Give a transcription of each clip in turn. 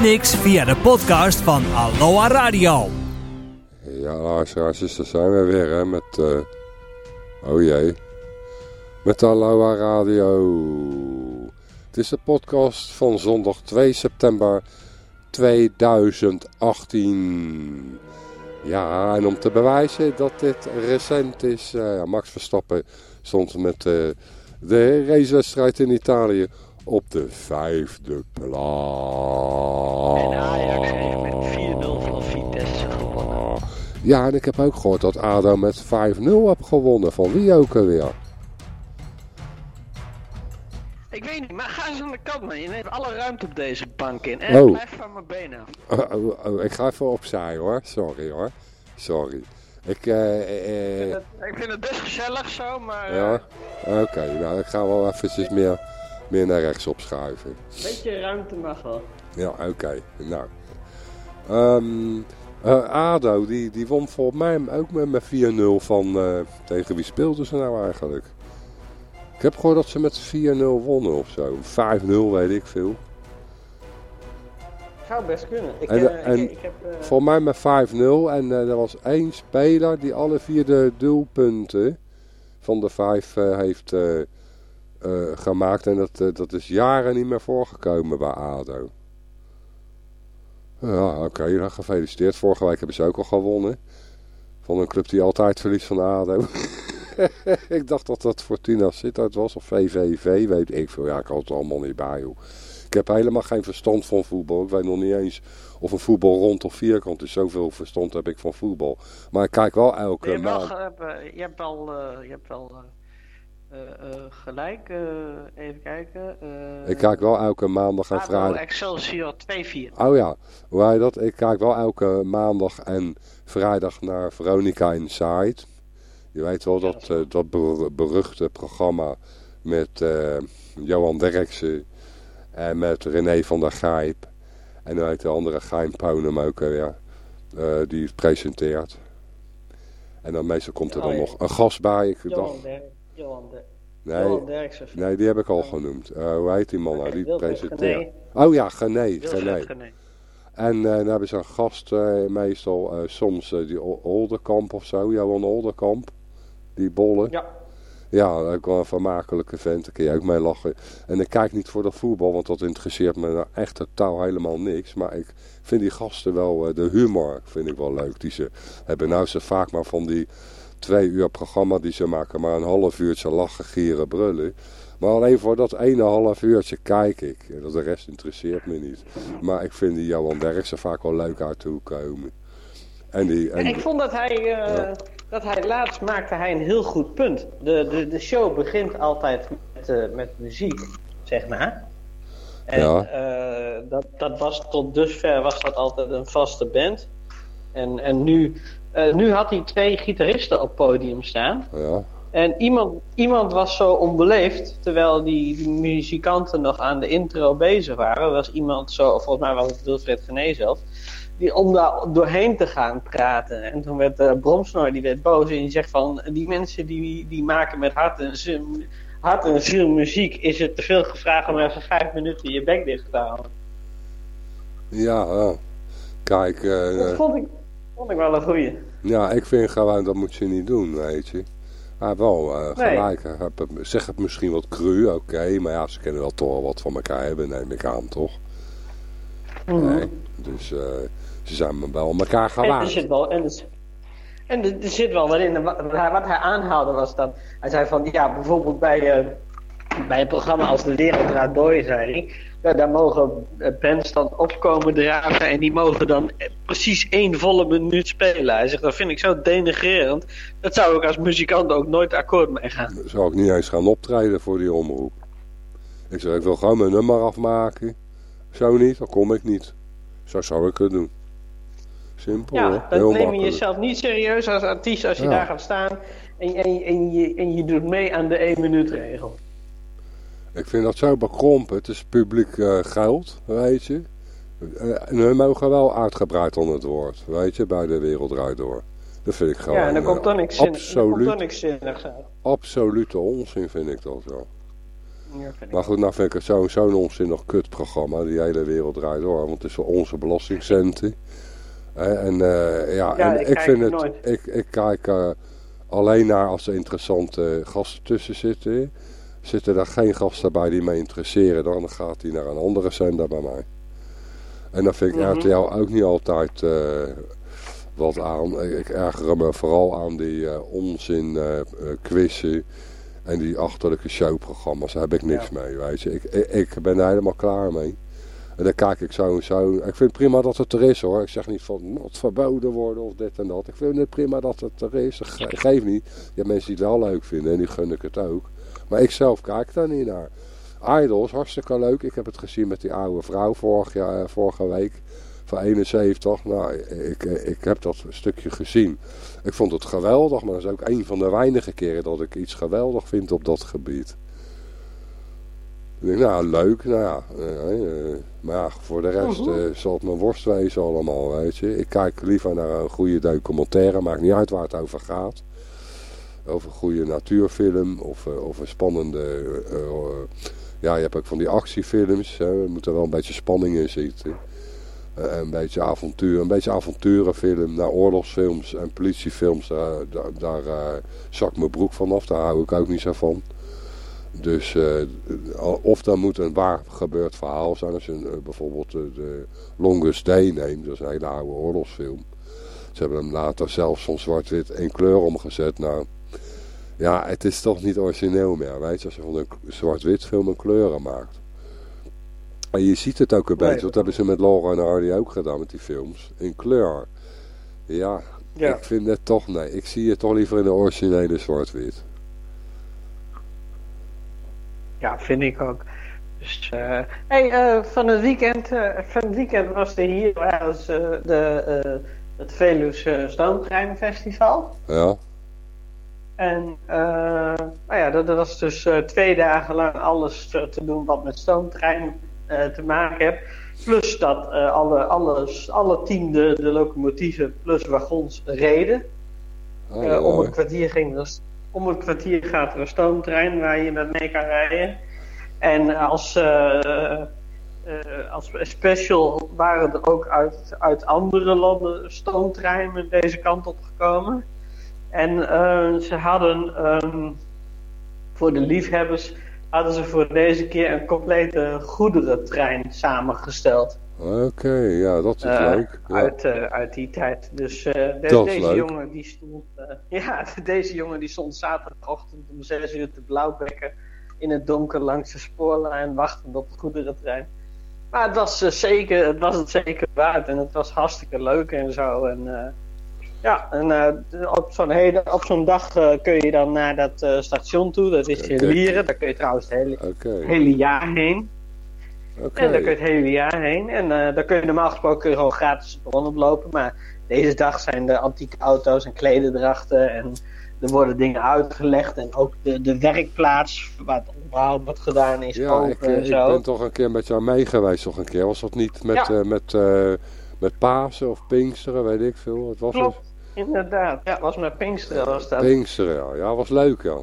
niks via de podcast van Aloha Radio. Ja, luisteraars, dus daar zijn we weer, hè, met... Uh, oh jee. Met Aloha Radio. Het is de podcast van zondag 2 september 2018. Ja, en om te bewijzen dat dit recent is... Uh, Max Verstappen stond met uh, de racewedstrijd in Italië op de vijfde plaats. En Ajax heeft met 4-0 van Vitesse gewonnen. Ja, en ik heb ook gehoord dat ADO met 5-0 heeft gewonnen. Van wie ook alweer? Ik weet niet, maar ga eens aan de kant man. Je neemt alle ruimte op deze bank in. En oh. blijf van mijn benen af. Oh, oh, oh, ik ga even opzij hoor. Sorry hoor. Sorry. Ik, ik, vind het, ik, vind het, best gezellig zo, maar... Ja? Oké, nou ik ga wel eventjes meer, meer naar rechts opschuiven. Beetje ruimte mag wel. Ja, oké. Nou. Um, uh, ADO, die, die won volgens mij ook met 4-0 van... tegen wie speelden ze nou eigenlijk? Ik heb gehoord dat ze met 4-0 wonnen of zo. 5-0 weet ik veel. Zou best kunnen. Ik, en, uh, en ik, ik heb, uh... Voor mij met 5-0. En uh, er was één speler die alle vier de doelpunten van de vijf heeft gemaakt. En dat, dat is jaren niet meer voorgekomen bij ADO. Ja, oké. Okay, nou, gefeliciteerd. Vorige week hebben ze ook al gewonnen. Van een club die altijd verliest van ADO. ik dacht dat dat Fortuna Sittard was of VVV, weet ik veel. Ja, ik had het allemaal niet bij, joh. Ik heb helemaal geen verstand van voetbal. Ik weet nog niet eens of een voetbal rond of vierkant is. Zoveel verstand heb ik van voetbal. Maar ik kijk wel elke je maand. je hebt wel, uh, je hebt wel gelijk. even kijken. ik kijk wel elke maandag en vrijdag. Excelsior 2-4. Oh ja, hoe heet dat? Ik kijk wel elke maandag en vrijdag naar Veronica Inside. Je weet wel dat, dat beruchte programma met Johan Derksen en met René van der Gijp. En dan heet de andere Geim Ponem ook weer, uh, die presenteert. En dan meestal komt er dan oh, nog een gast bij. Ik dacht, Johan, Der nee, Johan Derksen. Nee, die heb ik al genoemd. hoe heet die man nou, die presenteert? Oh ja, Gené. Gené. En dan hebben ze een gast, meestal soms die Olderkamp of zo, Johan Olderkamp die bollen. Ja. Ja, ook wel een vermakelijke vent, daar kun je ook mee lachen. En ik kijk niet voor de voetbal, want dat interesseert me nou echt totaal helemaal niks. Maar ik vind die gasten wel, uh, de humor vind ik wel leuk die ze hebben. Nou ze vaak maar van die twee uur programma die ze maken, maar een half uurtje lachen, gieren, brullen. Maar alleen voor dat ene half uurtje kijk ik. De rest interesseert me niet. Maar ik vind die Johan Derksen vaak wel leuk uit te komen. En die, en... Ik vond dat hij... Uh... Ja dat hij laatst maakte hij een heel goed punt. De, de, de show begint altijd met, uh, met muziek, zeg maar. En ja. uh, dat, dat was tot dusver was dat altijd een vaste band. En, en nu, uh, nu had hij twee gitaristen op podium staan. Ja. En iemand, iemand was zo onbeleefd, terwijl die, die muzikanten nog aan de intro bezig waren. Was iemand zo, volgens mij was het Wilfred Gené zelf die, om daar doorheen te gaan praten. En toen werd uh, Bromsnor die werd boos en die zegt van die mensen die, die maken met hart en, hart en ziel muziek, is het te veel gevraagd om even vijf minuten je bek dicht te houden. Ja, uh, kijk. Uh, dat vond ik, vond ik wel een goeie. Ja, ik vind gewoon dat moet je niet doen, weet je. Maar wel uh, gelijk. Nee. Zeg het misschien wat cru, oké. Okay, maar ja, ze kunnen wel toch wat van elkaar hebben, neem ik aan, toch? Mm -hmm. Nee, dus... Ze zijn wel elkaar gewaagd. En er zit wel, en er, en er, zit wel wat in. Wat, hij aanhaalde was dat... Hij zei van, ja, bijvoorbeeld bij, uh, bij een programma als De Wereld Draait Door, zei hij... Ja, daar mogen bands dan opkomen dragen en die mogen dan precies één volle minuut spelen. Hij zegt, dat vind ik zo denigrerend. Dat zou ik als muzikant ook nooit akkoord mee gaan. Dan zou ik niet eens gaan optreden voor die omroep. Ik zeg, ik wil gewoon mijn nummer afmaken. Zo niet, dan kom ik niet. Zo zou ik het doen. Simpel, ja, dan neem je jezelf niet serieus als artiest als je daar gaat staan en, en, en, je, en je doet mee aan de 1 minuut regel. Ik vind dat zo bekrompen. Het is publiek uh, geld, weet je. Uh, en we mogen wel uitgebreid onder het woord, weet je, bij de wereld door. Dat vind ik gewoon... Ja, en dan komt dan niks, absoluut, dan niks zinnigs uit. Absolute onzin vind ik dat zo. Maar goed, nou vind ik het zo'n zo onzinnig kutprogramma. Die hele wereld draait door. Want het is voor onze belastingcenten. En, uh, ja, ja, en ik, vind het. Ik, ik kijk uh, alleen naar als er interessante gasten tussen zitten. Zitten er geen gasten bij die mij interesseren, dan gaat hij naar een andere zender bij mij. En dan vind ik mm -hmm. RTL ook niet altijd uh, wat aan. Ik erger me vooral aan die onzin quizzen en die achterlijke showprogramma's. Daar heb ik niks ja. mee, weet je. Ik, ik, ik ben er helemaal klaar mee. En dan kijk ik zo en zo. Ik vind het prima dat het er is hoor. Ik zeg niet van moet verboden worden of dit en dat. Ik vind het prima dat het er is. Geef niet. Je hebt mensen die het wel leuk vinden en die gun ik het ook. Maar ik zelf kijk daar niet naar. Idols, hartstikke leuk. Ik heb het gezien met die oude vrouw vorig jaar, vorige week. Van 71. Nou, ik, ik heb dat stukje gezien. Ik vond het geweldig. Maar dat is ook een van de weinige keren dat ik iets geweldig vind op dat gebied. Ik denk, nou leuk, nou ja, uh, maar ja, voor de rest uh, zal het mijn worst wezen allemaal, weet je. Ik kijk liever naar een goede documentaire, maakt niet uit waar het over gaat. Over een goede natuurfilm of, of een spannende, ja je hebt ook van die actiefilms, hè. er moet er wel een beetje spanning in zitten. een beetje avontuur, een beetje avonturenfilm, naar oorlogsfilms en politiefilms, daar, daar, zak mijn broek vanaf, daar hou ik ook niet zo van. Dus of dan moet een waar gebeurd verhaal zijn. Als je bijvoorbeeld de Longest Day neemt. Dat is een hele oude oorlogsfilm. Ze hebben hem later zelfs van zwart-wit in kleur omgezet. Nou, ja, het is toch niet origineel meer. Weet je, als je van een zwart-wit film een kleuren maakt. En je ziet het ook een beetje. Dat hebben ze met Laura en Hardy ook gedaan met die films. In kleur. Ja, ja, ik vind het toch, nee. Ik zie het toch liever in de originele zwart-wit. Ja, vind ik ook. Dus, uh, hey, uh, van, het weekend, uh, van het weekend was er hier was, de, het Velus Stoomtreinfestival. Ja. En nou ja, dat, dat was dus twee dagen lang alles te doen wat met stoomtrein te maken heeft. Plus dat alle, alles, alle tien de, de locomotieven plus wagons reden. Oh, om een kwartier ging dus om een kwartier gaat er een stoomtrein waar je met mee kan rijden. En als, als special waren er ook uit, uit andere landen stoomtreinen deze kant op gekomen. En uh, ze hadden um, voor de liefhebbers hadden ze voor deze keer een complete goederentrein samengesteld. Oké, ja, dat is uh, leuk. Ja. Uit, uh, uit die tijd. Dus uh, de, deze leuk. jongen die stond. ja, deze jongen die stond zaterdagochtend om 6 uur te blauwbekken in het donker langs de spoorlijn, wachtend op de goederentrein. Maar het was, zeker, het was het zeker waard en het was hartstikke leuk en zo. En, ja, en op zo'n op zo'n dag kun je dan naar dat station toe. Dat is in Lieren. Daar kun je trouwens het hele, okay. hele jaar heen. Okay. En daar kun je het hele jaar heen. En daar kun je normaal gesproken gewoon gratis de bron oplopen. Maar deze dag zijn er antieke auto's en klederdrachten. En er worden dingen uitgelegd. En ook de, de werkplaats waar het onderhoud wordt gedaan is ja, open ik, en zo. ik ben toch een keer met jou mee geweest. Toch een keer. Was dat niet met, ja. met, met Pasen of Pinksteren, weet ik veel. Het was Klopt. Inderdaad. Ja, was met Pinksteren was dat. Pinksteren, ja. Was leuk, ja.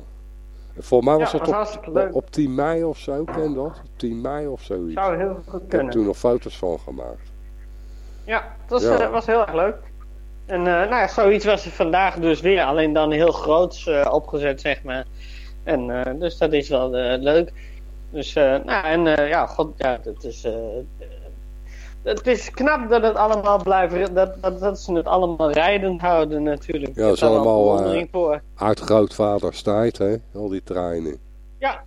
Volgens mij was ja, het was op, op 10 mei of zo, ken dat? 10 mei of zoiets. Zou heel goed Ik kunnen. heb toen nog foto's van gemaakt. Ja, het was, Ja. uh, was heel erg leuk. En uh, nou ja, zoiets was er vandaag dus weer, alleen dan heel groots uh, opgezet, zeg maar. En dus dat is wel leuk. Dus, nou, en ja, god, ja, het is, het is knap dat het allemaal blijft, dat, dat, dat ze het allemaal rijdend houden natuurlijk. Ja, dat is allemaal uh, voor. uit grootvaders tijd, hè? Al die treinen. Ja,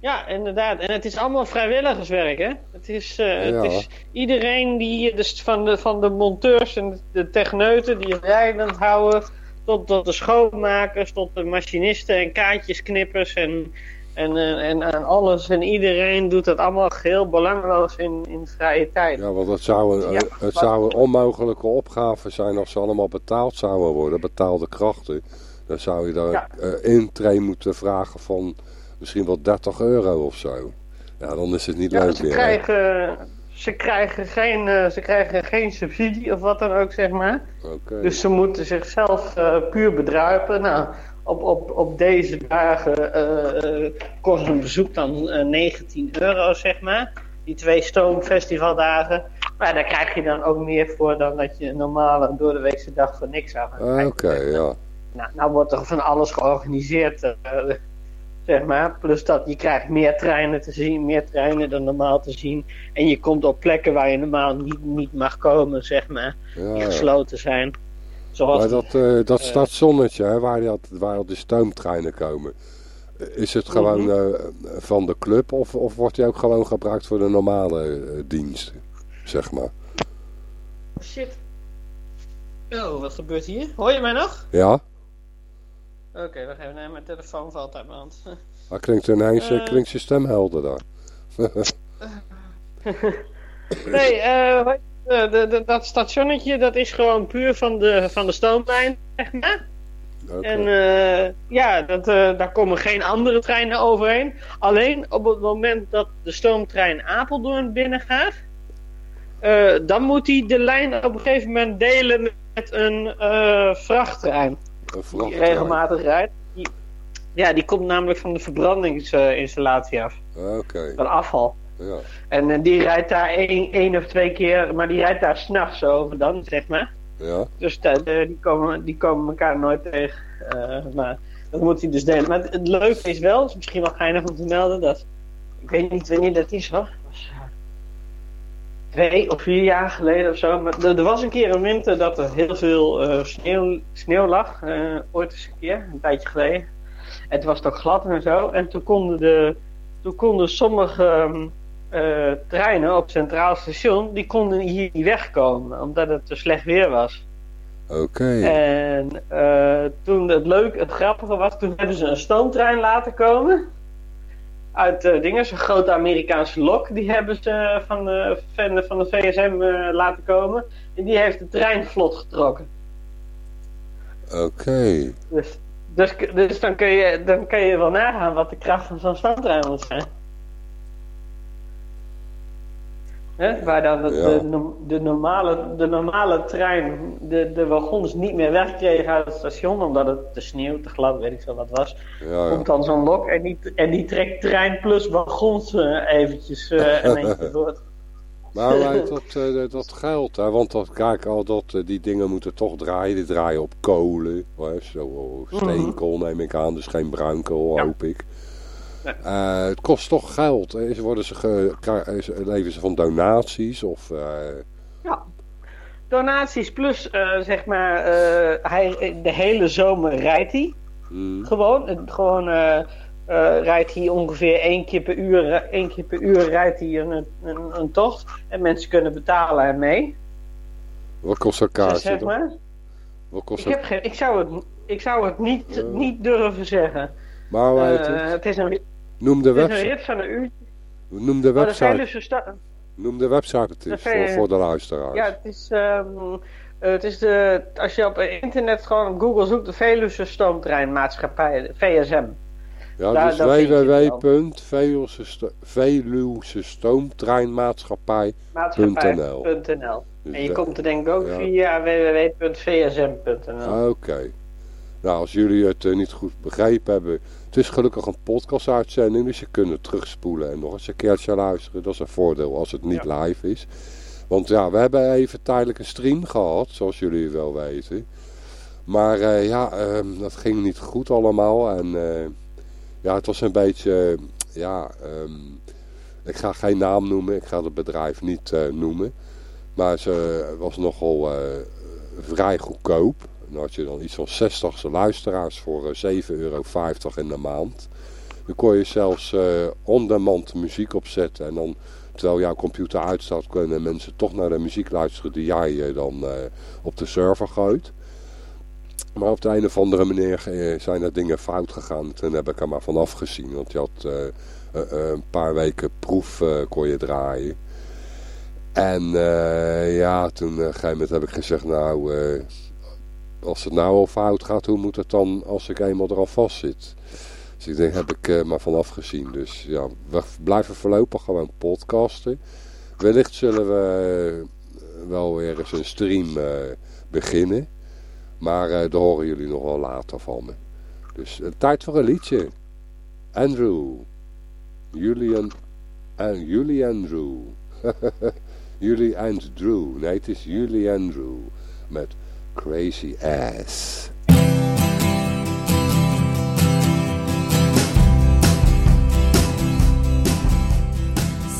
ja, inderdaad. En het is allemaal vrijwilligerswerk, hè? Het is, uh, Ja. het is iedereen die, dus van de, van de monteurs en de techneuten die het rijdend houden, tot, tot de schoonmakers, tot de machinisten en kaartjesknippers en, en, eh, en, en alles. En iedereen doet dat allemaal geheel belangeloos in, in vrije tijd. Ja, want het zou, een, Ja, het zou een onmogelijke opgave zijn als ze allemaal betaald zouden worden, betaalde krachten. Dan zou je daar Ja. intrain moeten vragen van misschien wel 30 euro of zo. Ja, dan is het niet Ja, leuk ze meer. hè? krijgen, ze, krijgen geen, eh, ze krijgen geen subsidie of wat dan ook, zeg maar. Oké. Dus ze moeten zichzelf puur bedruipen. Nou, op, op, op deze dagen uh, kost een bezoek dan 19 euro, zeg maar. Die twee stoomfestivaldagen. Maar daar krijg je dan ook meer voor dan dat je een normale door de weekse dag voor niks zou gaan Oké, ja. Nou, nou wordt er van alles georganiseerd, zeg maar. Plus dat je krijgt meer treinen te zien, meer treinen dan normaal te zien. En je komt op plekken waar je normaal niet, niet mag komen, zeg maar. die gesloten zijn. Zoals, maar dat, uh, dat stationnetje, hè, waar, dat, waar de stoomtreinen komen. Is het gewoon uh, van de club of, of wordt die ook gewoon gebruikt voor de normale dienst, zeg maar? Shit. Oh, wat gebeurt hier? Hoor je mij nog? Ja. Oké, okay, wacht even. Nee, mijn telefoon valt uit mijn hand. Maar klinkt ineens, uh, klinkt je stem helder daar. nee, eh uh, de, de, dat stationnetje, dat is gewoon puur van de, van de stoommijn, zeg maar. En uh, ja, dat, uh, daar komen geen andere treinen overheen. Alleen op het moment dat de stoomtrein Apeldoorn binnengaat, uh, dan moet hij de lijn op een gegeven moment delen met een vrachttrein. Een vrachttrein. Die regelmatig rijdt. Die, ja, die komt namelijk van de verbrandingsinstallatie af. Oké. Van afval. Ja. En die rijdt daar één, één of twee keer, maar die rijdt daar s'nachts over dan, zeg maar. Ja. Dus die, komen, die komen elkaar nooit tegen. Uh, maar dat moet hij dus delen. Maar het, leuke is wel, is misschien wel geinig om te melden, dat... Ik weet niet wanneer dat is hoor. Was, twee of vier jaar geleden of zo. Maar er, was een keer een winter dat er heel veel uh, sneeuw, sneeuw lag. ooit eens een keer, een tijdje geleden. Het was toch glad en zo. En toen konden, de, toen konden sommige um, treinen op Centraal Station... die konden hier niet wegkomen, omdat het te slecht weer was. Oké. En uh, toen het leuke, het grappige was, toen hebben ze een stoomtrein laten komen. Uit uh, dingen, zo'n grote Amerikaanse lok, die hebben ze van de, van de VSM laten komen. En die heeft de trein vlot getrokken. Oké. Dus, dus, dus dan, kun je, dan kun je wel nagaan wat de kracht van zo'n stoomtrein moet zijn. Hè? Waar dan de, de, de, normale, de normale trein de, de wagons niet meer wegkregen uit het station, omdat het te sneeuw, te glad, weet ik zo wat was. Ja, Komt dan zo'n lok en die, en die trekt trein plus wagons uh, eventjes uh, ineens door. Maar dat, uh, dat geld, hè? want dat, kijk al dat die dingen moeten toch draaien. Die draaien op kolen, hè? zo steenkool neem ik aan, dus geen bruinkool ja. hoop ik. Uh, het kost toch geld. Is, worden ze ge, leven ze van donaties? Of, uh... Ja, donaties plus uh, zeg maar, hij, de hele zomer rijdt hij. Hmm. Gewoon, gewoon rijdt hij ongeveer één keer per uur, één keer per uur rijdt hij een, een, een tocht. En mensen kunnen betalen ermee. Wat kost een kaartje? Zeg maar. Wat kost ik, heb geen, ik, zou het, ik zou het niet, niet durven zeggen. Maar hoe heet het? het is een, Noem de website. Het is een rit van een. Noem de website. Oh, de Noem de website het is, voor, voor de luisteraars. Ja, het is, um, het is de, als je op internet gewoon op Google zoekt, de Veluwe Stoomtreinmaatschappij, VSM. Ja, Daar, dus dus En je komt er denk ik ook ja. via www.vsm.nl Oké. Nou, als jullie het uh, niet goed begrepen hebben, het is gelukkig een podcast-uitzending, dus je kunt het terugspoelen en nog eens een keertje luisteren. Dat is een voordeel als het niet live is. Want ja, we hebben even tijdelijk een stream gehad, zoals jullie wel weten. Maar uh, ja, uh, dat ging niet goed allemaal. En uh, ja, het was een beetje, ja, um, ik ga geen naam noemen, ik ga het bedrijf niet noemen. Maar ze was nogal vrij goedkoop. Dan had je dan iets van 60 luisteraars voor 7,50 eh, euro in de maand. Dan kon je zelfs uh, on-demand muziek opzetten. En dan, terwijl jouw computer uitstaat, kunnen mensen toch naar de muziek luisteren die jij uh, dan op de server gooit. Maar op de een of andere manier zijn er dingen fout gegaan. Toen heb ik er maar vanaf gezien. Want je had een paar weken proef kon je draaien. En ja, toen op een gegeven moment heb ik gezegd, nou als het nou al fout gaat, hoe moet het dan als ik eenmaal er al vast zit? Dus ik denk, heb ik uh, maar vanaf gezien. Dus ja, we blijven voorlopig gewoon podcasten. Wellicht zullen we uh, wel weer eens een stream uh, beginnen. Maar daar horen jullie nog wel later van me. Dus tijd voor een liedje. Andrew. Julian en Julie Andrew. Julie Andrew. Nee, het is Julie Andrew. Met Crazy Ass.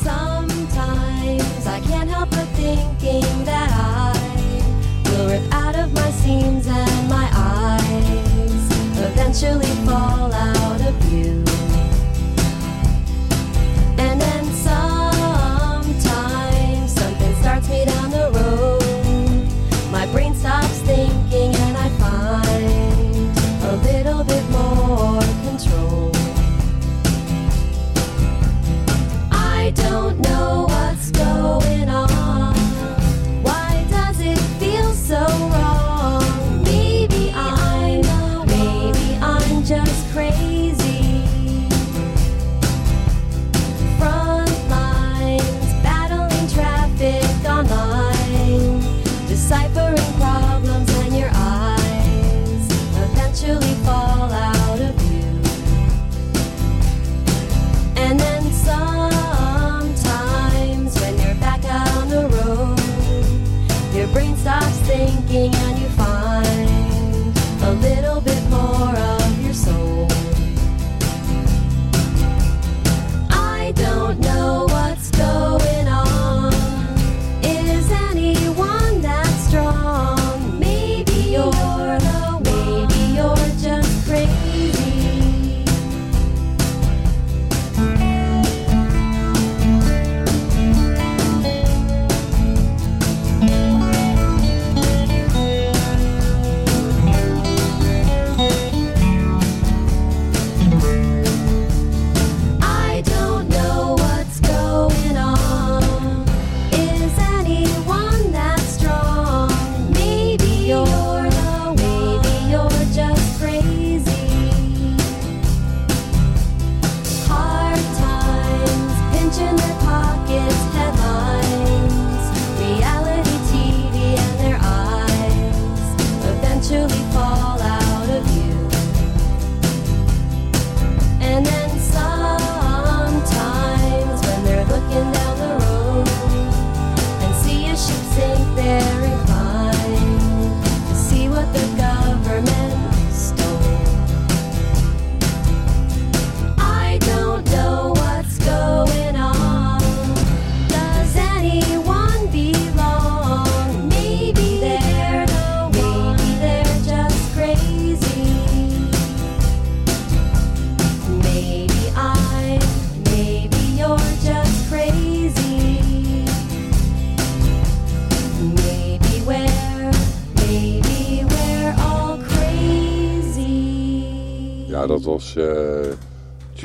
Sometimes I can't help but thinking that I will rip out of my seams and my eyes eventually fall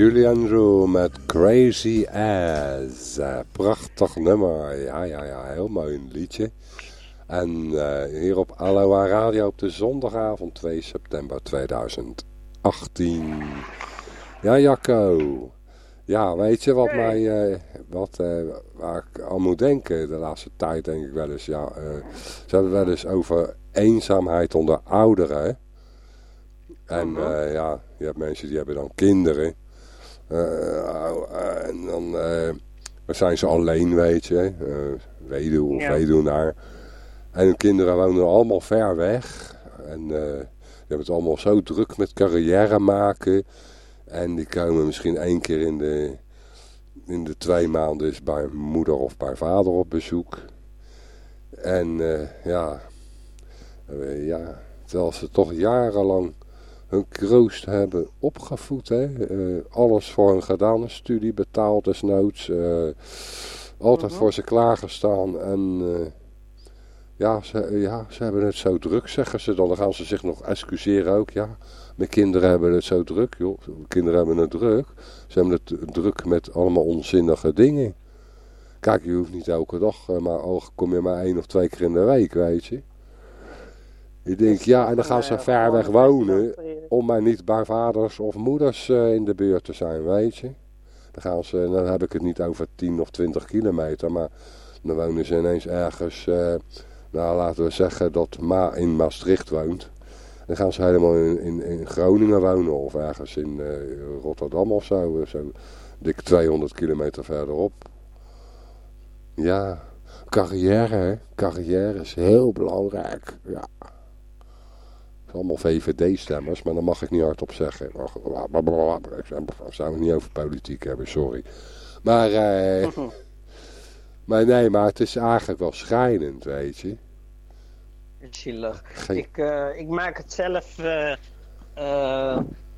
Julian Drew met Crazy As. Uh, prachtig nummer. Ja, ja, ja, heel mooi een liedje. En uh, hier op Aloha Radio op de zondagavond 2 september 2018. Ja, Jacco. Ja, weet je wat mij, uh, wat, uh, waar ik aan moet denken de laatste tijd denk ik wel eens. Ja, ze hebben wel eens over eenzaamheid onder ouderen. En ja, je hebt mensen die hebben dan kinderen. Uh, en dan uh, zijn ze alleen, weet je. Weduwe of Ja. weduwnaar. En hun kinderen wonen allemaal ver weg. En die hebben het allemaal zo druk met carrière maken. En die komen misschien één keer in de, in de twee maanden eens bij moeder of bij vader op bezoek. En uh, ja, uh, ja, terwijl ze toch jarenlang hun kroost hebben opgevoed. Hè? Uh, alles voor hun gedaan, een studie betaald desnoods. Uh, altijd Mhm. voor ze klaargestaan. En uh, ja, ze, ja, ze hebben het zo druk, zeggen ze dan. Dan gaan ze zich nog excuseren ook. Ja, mijn kinderen hebben het zo druk, joh. Mijn kinderen hebben het druk. Ze hebben het druk met allemaal onzinnige dingen. Kijk, je hoeft niet elke dag, maar al kom je maar één of twee keer in de week, weet je. Ik denk, ja, en dan gaan ze ver weg wonen om maar niet bij vaders of moeders uh, in de buurt te zijn, weet je. Dan gaan ze, dan heb ik het niet over 10 of 20 kilometer, maar dan wonen ze ineens ergens, uh, nou laten we zeggen dat Ma in Maastricht woont. Dan gaan ze helemaal in, in, in Groningen wonen of ergens in eh, Rotterdam of zo. eh, zo dik 200 kilometer verderop. Ja, carrière, hè. Carrière is heel belangrijk. Ja. Allemaal VVD-stemmers, maar daar mag ik niet hardop zeggen. Ik zou het niet over politiek hebben, sorry. Maar, eh, maar nee, maar het is eigenlijk wel schrijnend, weet je. Zielig. Geen- Ik, eh, ik maak het zelf.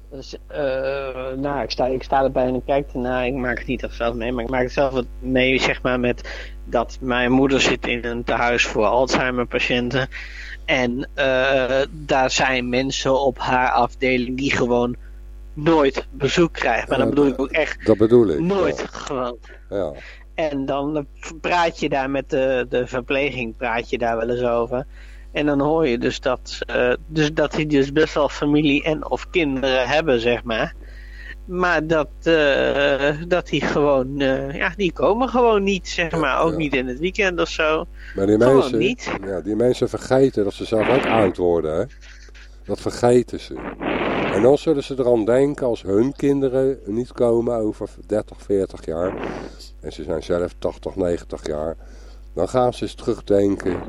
dus, eh, nou, ik sta, ik sta erbij en ik kijk ernaar. Ik maak het niet echt zelf mee, maar ik maak het zelf mee, zeg maar, met dat mijn moeder zit in een tehuis voor Alzheimer-patiënten. En eh, daar zijn mensen op haar afdeling die gewoon nooit bezoek krijgen. Maar dan bedoel ik ook echt Dat bedoel ik. nooit Ja. gewoon. Ja. En dan eh, praat je daar met de, de verpleging, praat je daar wel eens over. En dan hoor je dus dat, eh, dus dat die dus best wel familie en of kinderen hebben, zeg maar. Maar dat, eh, dat die gewoon, eh, ja, die komen gewoon niet, zeg Ja, maar. Ook ja. niet in het weekend of zo. Maar die Gewoon mensen, niet. Ja, die mensen vergeten dat ze zelf ook oud worden. Hè? Dat vergeten ze. En dan zullen ze eraan denken als hun kinderen niet komen over 30, 40 jaar. En ze zijn zelf 80, 90 jaar. Dan gaan ze eens terugdenken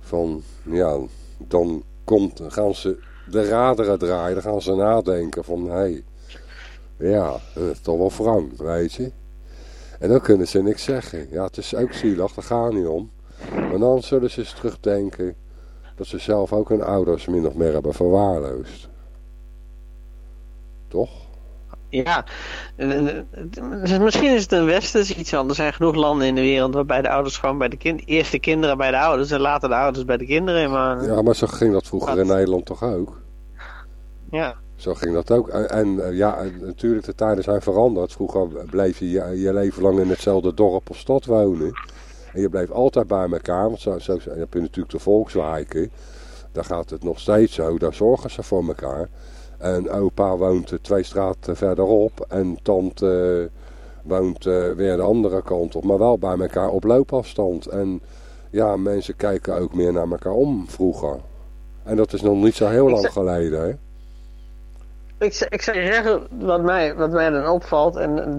van, ja, dan komt, gaan ze de raderen draaien. Dan gaan ze nadenken van, hé, hey, ja, dat is toch wel wrang, weet je. En dan kunnen ze niks zeggen. Ja, het is ook zielig, daar gaat niet om. Maar dan zullen ze eens terugdenken dat ze zelf ook hun ouders min of meer hebben verwaarloosd. Toch? Ja, eh, eh, misschien is het een westers iets anders. Er zijn genoeg landen in de wereld waarbij de ouders gewoon bij de kind, eerst de kinderen bij de ouders en later de ouders bij de kinderen. Maar Ja, maar zo ging dat vroeger in? Nederland toch ook? ja. Zo ging dat ook. En, en, eh, ja, natuurlijk de tijden zijn veranderd. Vroeger bleef je je, je leven lang in hetzelfde dorp of stad wonen. En je bleef altijd bij elkaar. Want zo, zo heb je natuurlijk de volkswijken. Daar gaat het nog steeds zo. Daar zorgen ze voor elkaar. En opa woont eh, twee straten verderop. En tante eh, woont weer de andere kant op. Maar wel bij elkaar op loopafstand. En ja, mensen kijken ook meer naar elkaar om vroeger. En dat is nog niet zo heel lang geleden, hè? Ik, ik zou zeggen, wat mij, wat mij dan opvalt, en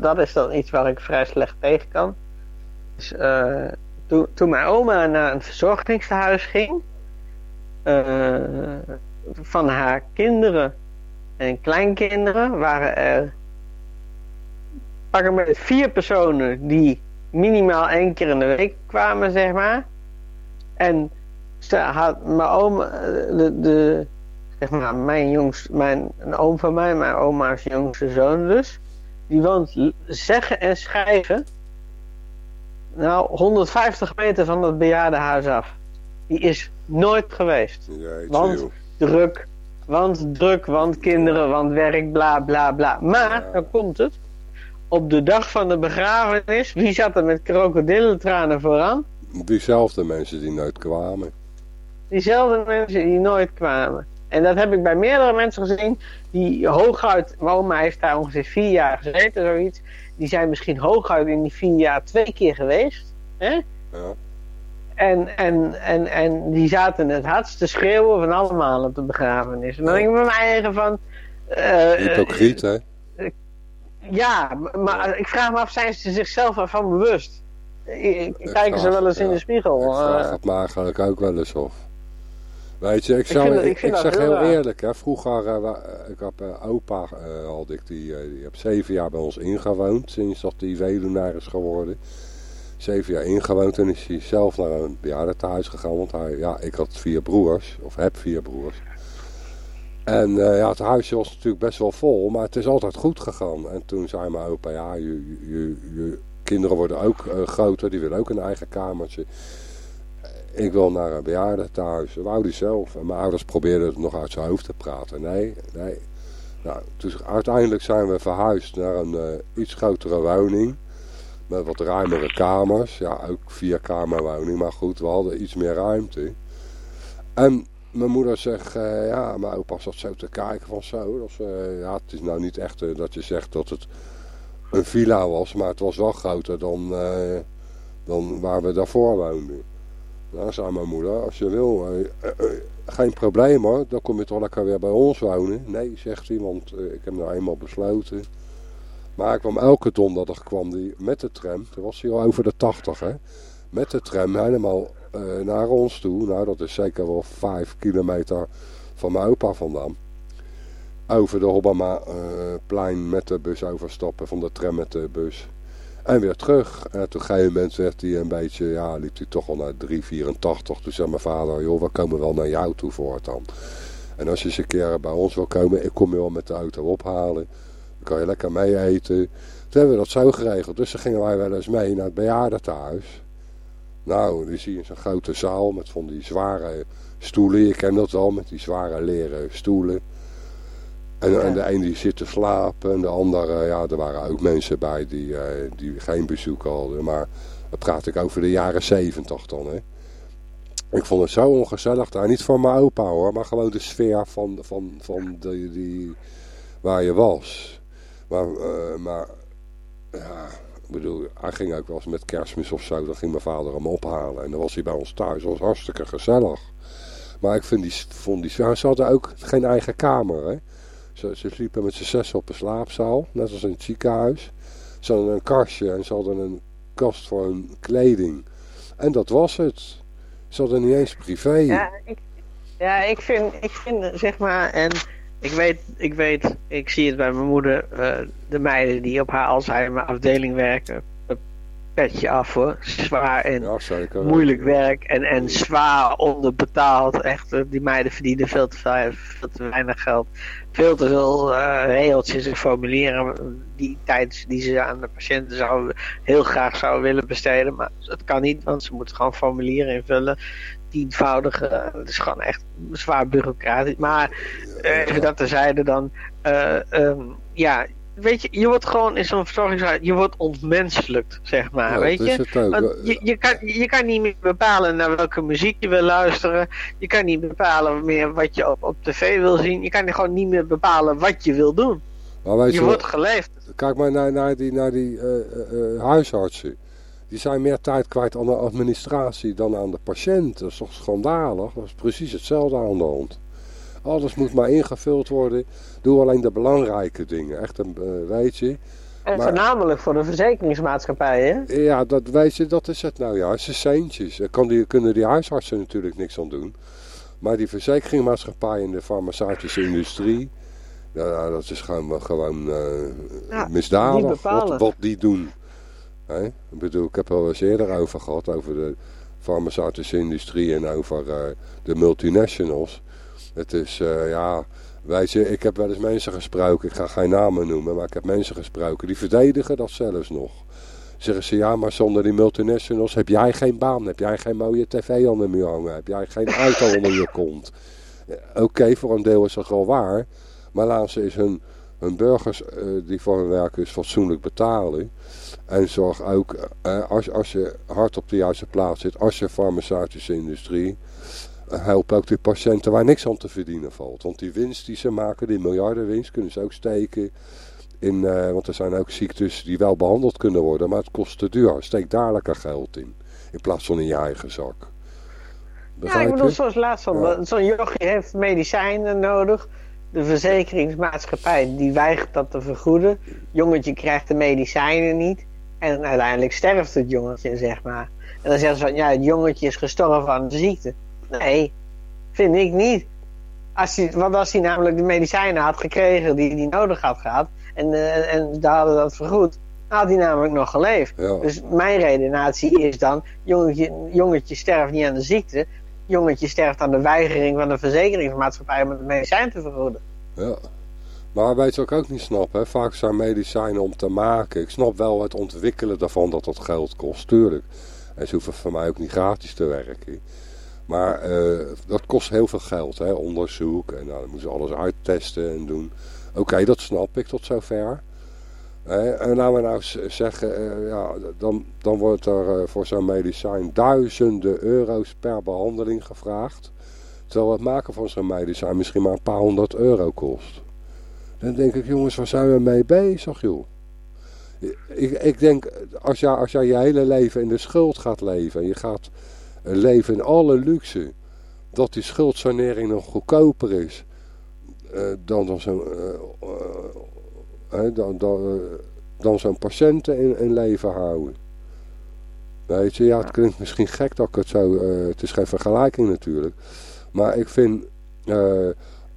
dat, is dan iets waar ik vrij slecht tegen kan. Eh, toen, toen mijn oma naar een verzorgingstehuis ging, eh, van haar kinderen en kleinkinderen waren er pak beetje vier personen die minimaal één keer in de week kwamen, zeg maar. En ze had mijn oma, eh, de, de, zeg maar, mijn jongst, mijn, een oom van mij, mijn oma's jongste zoon dus, die woont zeggen en schrijven, nou, 150 meter van dat bejaardenhuis af. Die is nooit geweest. Want druk, want druk, want kinderen, want werk, bla bla bla. Maar, Ja. dan komt het, op de dag van de begrafenis, wie zat er met krokodillentranen vooraan? Diezelfde mensen die nooit kwamen. diezelfde mensen die nooit kwamen. En dat heb ik bij meerdere mensen gezien die hooguit, oma heeft daar ongeveer vier jaar gezeten, zoiets. Die zijn misschien hooguit in die vier jaar twee keer geweest. Hè? Ja. En, en, en, en die zaten het hardst te schreeuwen van allemaal op de begrafenis. En dan denk ik bij mij eigen van... eh, Hypocriet, hè? ja, maar ik vraag me af, zijn ze zichzelf ervan bewust? Kijken ze wel eens in de spiegel? Ik vraag Eh, het me eigenlijk ook wel eens af. Weet je, ik, zou, vind dat- ik, ik vind ik dat zeg heel eerlijk, hè, vroeger, wa- ik heb eh, opa, eh, had ik, die, die heb zeven jaar bij ons ingewoond, sinds dat hij weduwnaar is geworden. Zeven jaar ingewoond en is hij zelf naar een bejaardentehuis gegaan, want hij, ja, ik had vier broers, of heb vier broers. En ja, het huisje was natuurlijk best wel vol, maar het is altijd goed gegaan. En toen zei mijn opa, ja, je, je, je, je kinderen worden ook groter, die willen ook een eigen kamertje. Ik wil naar een bejaardentehuis. Dat wou hij zelf. En mijn ouders probeerden het nog uit zijn hoofd te praten. Nee, nee. Nou, toen, uiteindelijk zijn we verhuisd naar een eh, iets grotere woning. Met wat ruimere kamers. Ja, ook vierkamerwoning. Maar goed, we hadden iets meer ruimte. En mijn moeder zegt, eh, ja, mijn opa zat zo te kijken van zo. Eh, ja, het is nou niet echt dat je zegt dat het een villa was. Maar het was wel groter dan, dan waar we daarvoor woonden. Nou, zei mijn moeder, als je wil, eh, eh, eh, geen probleem hoor, dan kom je toch lekker weer bij ons wonen. Nee, zegt hij, want ik heb nou eenmaal besloten. Maar hij kwam elke donderdag kwam die met de tram, toen was hij al over de 80 hè, met de tram helemaal naar ons toe. Nou, dat is zeker wel vijf kilometer van mijn opa vandaan. Over de Hobbama-plein met de bus overstappen, van de tram met de bus. En weer terug. En op een moment werd hij een beetje, ja, liep hij toch al naar 3,84. Toen zei mijn vader, joh, we komen wel naar jou toe voortaan. En als je eens een keer bij ons wil komen, ik kom je wel met de auto ophalen. Dan kan je lekker mee eten. Toen hebben we dat zo geregeld. Dus dan gingen wij wel eens mee naar het bejaardentehuis. Nou, dan zie je zo'n grote zaal met van die zware stoelen. Je kent dat al, met die zware leren stoelen. En, en de een die zit te slapen en de andere, ja, er waren ook mensen bij die, eh, die geen bezoek hadden. Maar dan praat ik over de jaren zeventig dan, hè. Ik vond het zo ongezellig daar. Niet voor mijn opa hoor, maar gewoon de sfeer van, van, van die, die, waar je was. Maar, eh, maar ja, ik bedoel, hij ging ook wel eens met kerstmis of zo. Dan ging mijn vader hem ophalen. En dan was hij bij ons thuis. Dat was hartstikke gezellig. Maar ik vind die, vond die sfeer... Ze hadden ook geen eigen kamer, hè. Ze, ze sliepen met z'n zes op een slaapzaal. Net als in het ziekenhuis. Ze hadden een kastje en ze hadden een kast voor hun kleding. En dat was het. Ze hadden niet eens privé. Ja, ik, ja, ik vind, ik vind, zeg maar, en ik weet, ik weet, ik zie het bij mijn moeder, eh, de meiden die op haar Alzheimer afdeling werken, petje af hoor, zwaar en Ja, zeker. moeilijk werk en, en zwaar onderbetaald. Echt, eh, die meiden verdienen veel te, veel, veel te weinig geld. Veel te veel eh, regeltjes en formulieren die tijd die ze aan de patiënten zouden, heel graag zouden willen besteden. Maar het kan niet, want ze moeten gewoon formulieren invullen. Tienvoudige, het is gewoon echt zwaar bureaucratisch. Maar eh, even dat terzijde dan, eh, ehm, ja... Weet je, je wordt gewoon in zo'n verzorgingshuis, je wordt ontmenselijkt, zeg maar, Ja, weet je. Want je, je, kan, je kan niet meer bepalen naar welke muziek je wil luisteren. Je kan niet bepalen meer wat je op, op tv wil zien. Je kan gewoon niet meer bepalen wat je wil doen. Je je, wordt geleefd. kijk maar naar, naar die, naar die eh, eh, eh, huisartsen. Die zijn meer tijd kwijt aan de administratie dan aan de patiënt. Dat is toch schandalig? Dat is precies hetzelfde aan de hand. Alles moet maar ingevuld worden. Doe alleen de belangrijke dingen. Echt een, eh, weet je. En Maar- voornamelijk voor de verzekeringsmaatschappijen. hè? Ja, dat weet je, dat is het nou ja. Ze centjes. Daar kan die, kunnen die huisartsen natuurlijk niks aan doen. Maar die verzekeringmaatschappij en de farmaceutische industrie. Ja, dat is gewoon, gewoon eh, Ja, misdadig wat, die doen. Hè? Ik bedoel, ik heb er wel eens eerder over gehad. Over de farmaceutische industrie en over eh, de multinationals. Het is, eh, ja, je, ik heb wel eens mensen gesproken. Ik ga geen namen noemen, maar ik heb mensen gesproken. Die verdedigen dat zelfs nog. Zeggen ze, ja, maar zonder die multinationals heb jij geen baan. Heb jij geen mooie tv de muur hangen. Heb jij geen auto onder je kont. Eh, Oké, voor een deel is dat wel waar. Maar laten ze eens hun, hun burgers eh, die voor hun werken is fatsoenlijk betalen. En zorg ook, als, als je hard op de juiste plaats zit, als je farmaceutische industrie, eh, help ook die patiënten waar niks aan te verdienen valt. Want die winst die ze maken, die miljardenwinst, kunnen ze ook steken in, eh, want er zijn ook ziektes die wel behandeld kunnen worden, maar het kost te duur. Steek daar lekker geld in, in plaats van in je eigen zak. Ja, Begrijp ik bedoel, zoals laatst van, Ja. zo'n jochie heeft medicijnen nodig. De verzekeringsmaatschappij die weigert dat te vergoeden. Jongetje krijgt de medicijnen niet. En uiteindelijk sterft het jongetje, zeg maar. En dan zeggen ze van, ja, het jongetje is gestorven aan de ziekte. Nee, vind ik niet. Als hij, want als hij namelijk de medicijnen had gekregen die hij nodig had gehad, en, eh, en daar hadden dat vergoed, dan had hij namelijk nog geleefd. Ja. Dus mijn redenatie is dan, jongetje, jongetje sterft niet aan de ziekte, jongetje sterft aan de weigering van de verzekeringsmaatschappij om het medicijn te vergoeden. Ja. Maar weet je wat ik ook niet snap? Hè? Vaak zijn medicijnen om te maken. Ik snap wel het ontwikkelen daarvan dat dat geld kost, tuurlijk. En ze hoeven voor mij ook niet gratis te werken. Maar eh, dat kost heel veel geld, hè? onderzoek. En nou, dan moeten ze alles uittesten en doen. Oké, dat snap ik tot zover. Hè, en laten we nou zeggen, eh, ja, dan, dan wordt er eh, voor zo'n medicijn duizenden euro's per behandeling gevraagd. Terwijl het maken van zo'n medicijn misschien maar een paar honderd euro kost. Dan denk ik, jongens, waar zijn we mee bezig, joh? Ik, ik denk, als jij, als jij je hele leven in de schuld gaat leven... en je gaat een leven in alle luxe. Dat die schuldsanering nog goedkoper is eh, dan, dan zo'n eh, eh, dan, dan, dan zo'n patiënten in, in leven houden. Weet je, ja, het klinkt misschien gek dat ik het zo... het is geen vergelijking natuurlijk. Maar ik vind...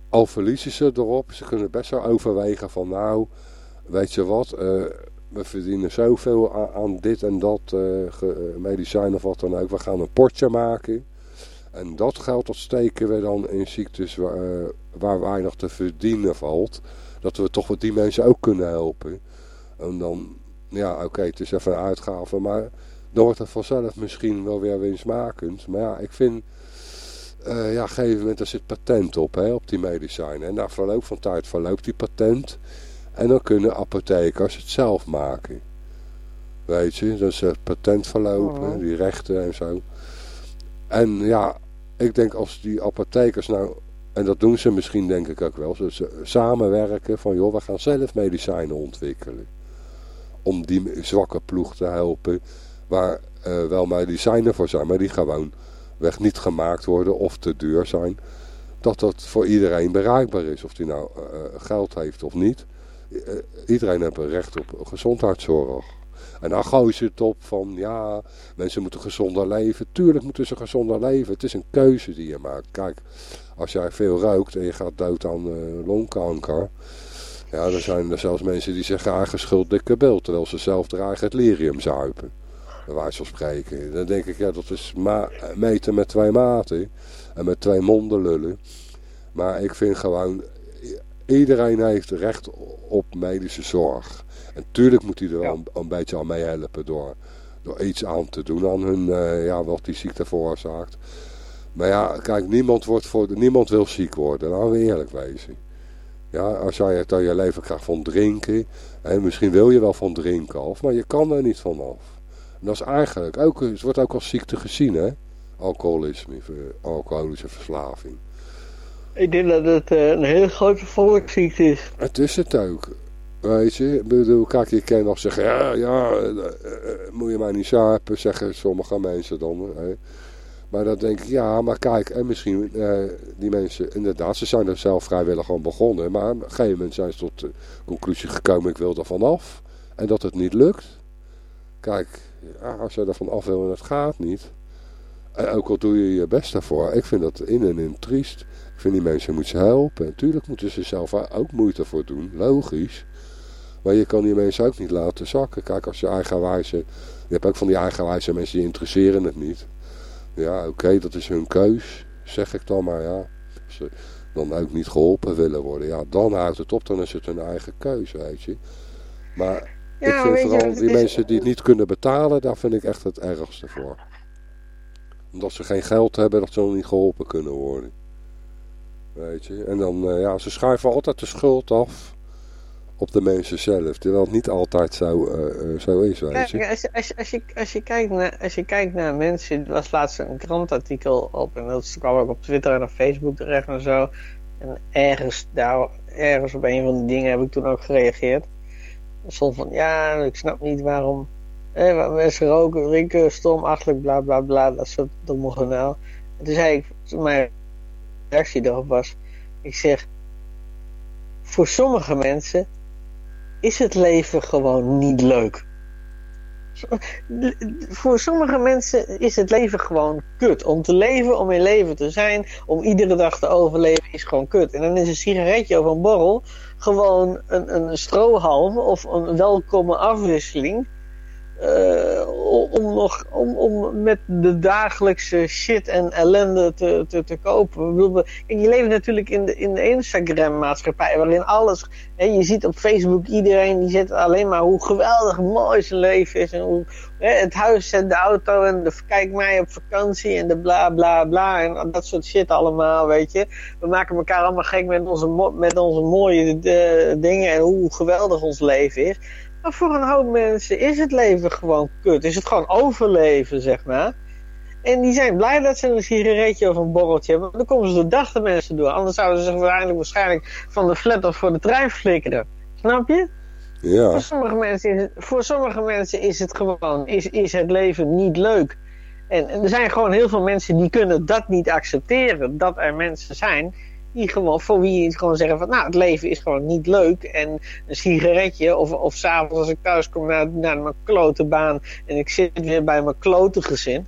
al verliezen ze erop, ze kunnen best wel overwegen van... Nou, weet je wat... we verdienen zoveel aan, aan dit en dat eh, eh, medicijn of wat dan ook. We gaan een potje maken. En dat geld dat steken we dan in ziektes waar, eh, waar weinig te verdienen valt. Dat we toch wat die mensen ook kunnen helpen. En dan, ja oké, het is even een uitgave. Maar dan wordt het vanzelf misschien wel weer winstmakend. Maar ja, ik vind... ja, op een gegeven moment er zit patent op, hè, op die medicijnen. En na verloop van tijd verloopt die patent. En dan kunnen apothekers het zelf maken. Weet je, dus het patent verlopen, Oh. die rechten en zo. En ja, ik denk als die apothekers nou, en dat doen ze misschien denk ik ook wel, ze, samenwerken van joh, we gaan zelf medicijnen ontwikkelen. Om die zwakke ploeg te helpen, waar eh, wel medicijnen voor zijn, maar die gewoon weg niet gemaakt worden of te duur zijn. Dat dat voor iedereen bereikbaar is, of die nou eh, geld heeft of niet. Eh, iedereen heeft een recht op gezondheidszorg. En dan gooien ze het op van, ja, mensen moeten gezonder leven. Tuurlijk moeten ze gezonder leven. Het is een keuze die je maakt. Kijk, als jij veel rookt en je gaat dood aan eh, longkanker. Ja, er zijn er zelfs mensen die zeggen eigen schuld dikke beeld. Terwijl ze zelf eigen het lyrium zuipen. Wijze van spreken. Dan denk ik, ja, dat is meten met twee maten. En met twee monden lullen. Maar ik vind gewoon, iedereen heeft recht op medische zorg. En tuurlijk moet hij er wel een, een beetje aan meehelpen door, door iets aan te doen aan hun, eh, ja, wat die ziekte veroorzaakt. Maar ja, kijk, niemand, wordt voor, niemand wil ziek worden, laten we eerlijk wezen. Ja, als jij het aan je leven krijgt van drinken, en misschien wil je wel van drinken af, maar je kan er niet vanaf. En dat is eigenlijk, ook, het wordt ook als ziekte gezien, hè? Alcoholisme, alcoholische verslaving. Ik denk dat het eh, een hele grote volksziekte is. Het is het ook. Weet je, bedoel, kijk, je kan nog zeggen, ja, ja, eh, eh, moet je mij niet zuipen, zeggen sommige mensen dan. Hè. Maar dan denk ik, ja, maar kijk, en misschien, die mensen, inderdaad, ze zijn er zelf vrijwillig aan begonnen, maar op een gegeven moment zijn ze tot de conclusie gekomen, ik wil er vanaf. En dat het niet lukt. Kijk, als je er van af wil en het gaat niet, ook al doe je je best daarvoor, ik vind dat in en in triest. Ik vind die mensen moeten ze helpen. Natuurlijk moeten ze zelf ook moeite voor doen, logisch. Maar je kan die mensen ook niet laten zakken. Kijk, als je eigenwijze... Je hebt ook van die eigenwijze mensen die interesseren het niet. Ja, oké, dat is hun keus, zeg ik dan maar, ja. Als ze dan ook niet geholpen willen worden, ja, dan houdt het op, dan is het hun eigen keus, weet je. Maar Ja, ik vind vooral die is? mensen die het niet kunnen betalen, daar vind ik echt het ergste voor. Omdat ze geen geld hebben, dat ze nog niet geholpen kunnen worden. Weet je, en dan, eh, ja, ze schuiven altijd de schuld af op de mensen zelf. Terwijl het niet altijd zo, eh, eh, zo is, weet Kijk, je. als, je- als, je- als, je, als, je kijkt naar, als je kijkt naar mensen, er was laatst een krantartikel op en dat kwam ook op Twitter en op Facebook terecht en zo. En ergens, daar, ergens op een van die dingen heb ik toen ook gereageerd. Er stond van, ja, ik snap niet waarom waar mensen roken, drinken, stom, achterlijk, bla bla bla, dat soort domme genel. En toen zei ik, mijn reactie erop was, ik zeg, voor sommige mensen is het leven gewoon niet leuk. Voor sommige mensen is het leven gewoon kut. Om te leven, om in leven te zijn, om iedere dag te overleven is gewoon kut. En dan is een sigaretje of een borrel gewoon een, een strohalm of een welkome afwisseling. Eh, om, nog, om, om met de dagelijkse shit en ellende te, te, te kopen. Kijk, je leeft natuurlijk in de, in de Instagram-maatschappij, waarin alles. Hè, je ziet op Facebook iedereen die zet alleen maar hoe geweldig mooi zijn leven is. En hoe, hè, het huis en de auto en de kijk mij op vakantie en de bla bla bla. En dat soort shit allemaal, weet je. We maken elkaar allemaal gek met onze, met onze mooie eh, dingen en hoe geweldig ons leven is. Maar voor een hoop mensen is het leven gewoon kut. Is het gewoon overleven, zeg maar. En die zijn blij dat ze een sigaretje of een borreltje hebben. Want dan komen ze de dag de mensen door. Anders zouden ze zich waarschijnlijk, waarschijnlijk van de flat of voor de trein flikkeren. Snap je? Voor Ja, sommige mensen is het, voor sommige mensen is het gewoon, is, is het leven niet leuk. En, en er zijn gewoon heel veel mensen die kunnen dat niet accepteren. Dat er mensen zijn die voor wie je gewoon zeggen van... Nou, het leven is gewoon niet leuk. En een sigaretje of, of s'avonds als ik thuis kom naar, naar mijn klote baan... en ik zit weer bij mijn klote gezin...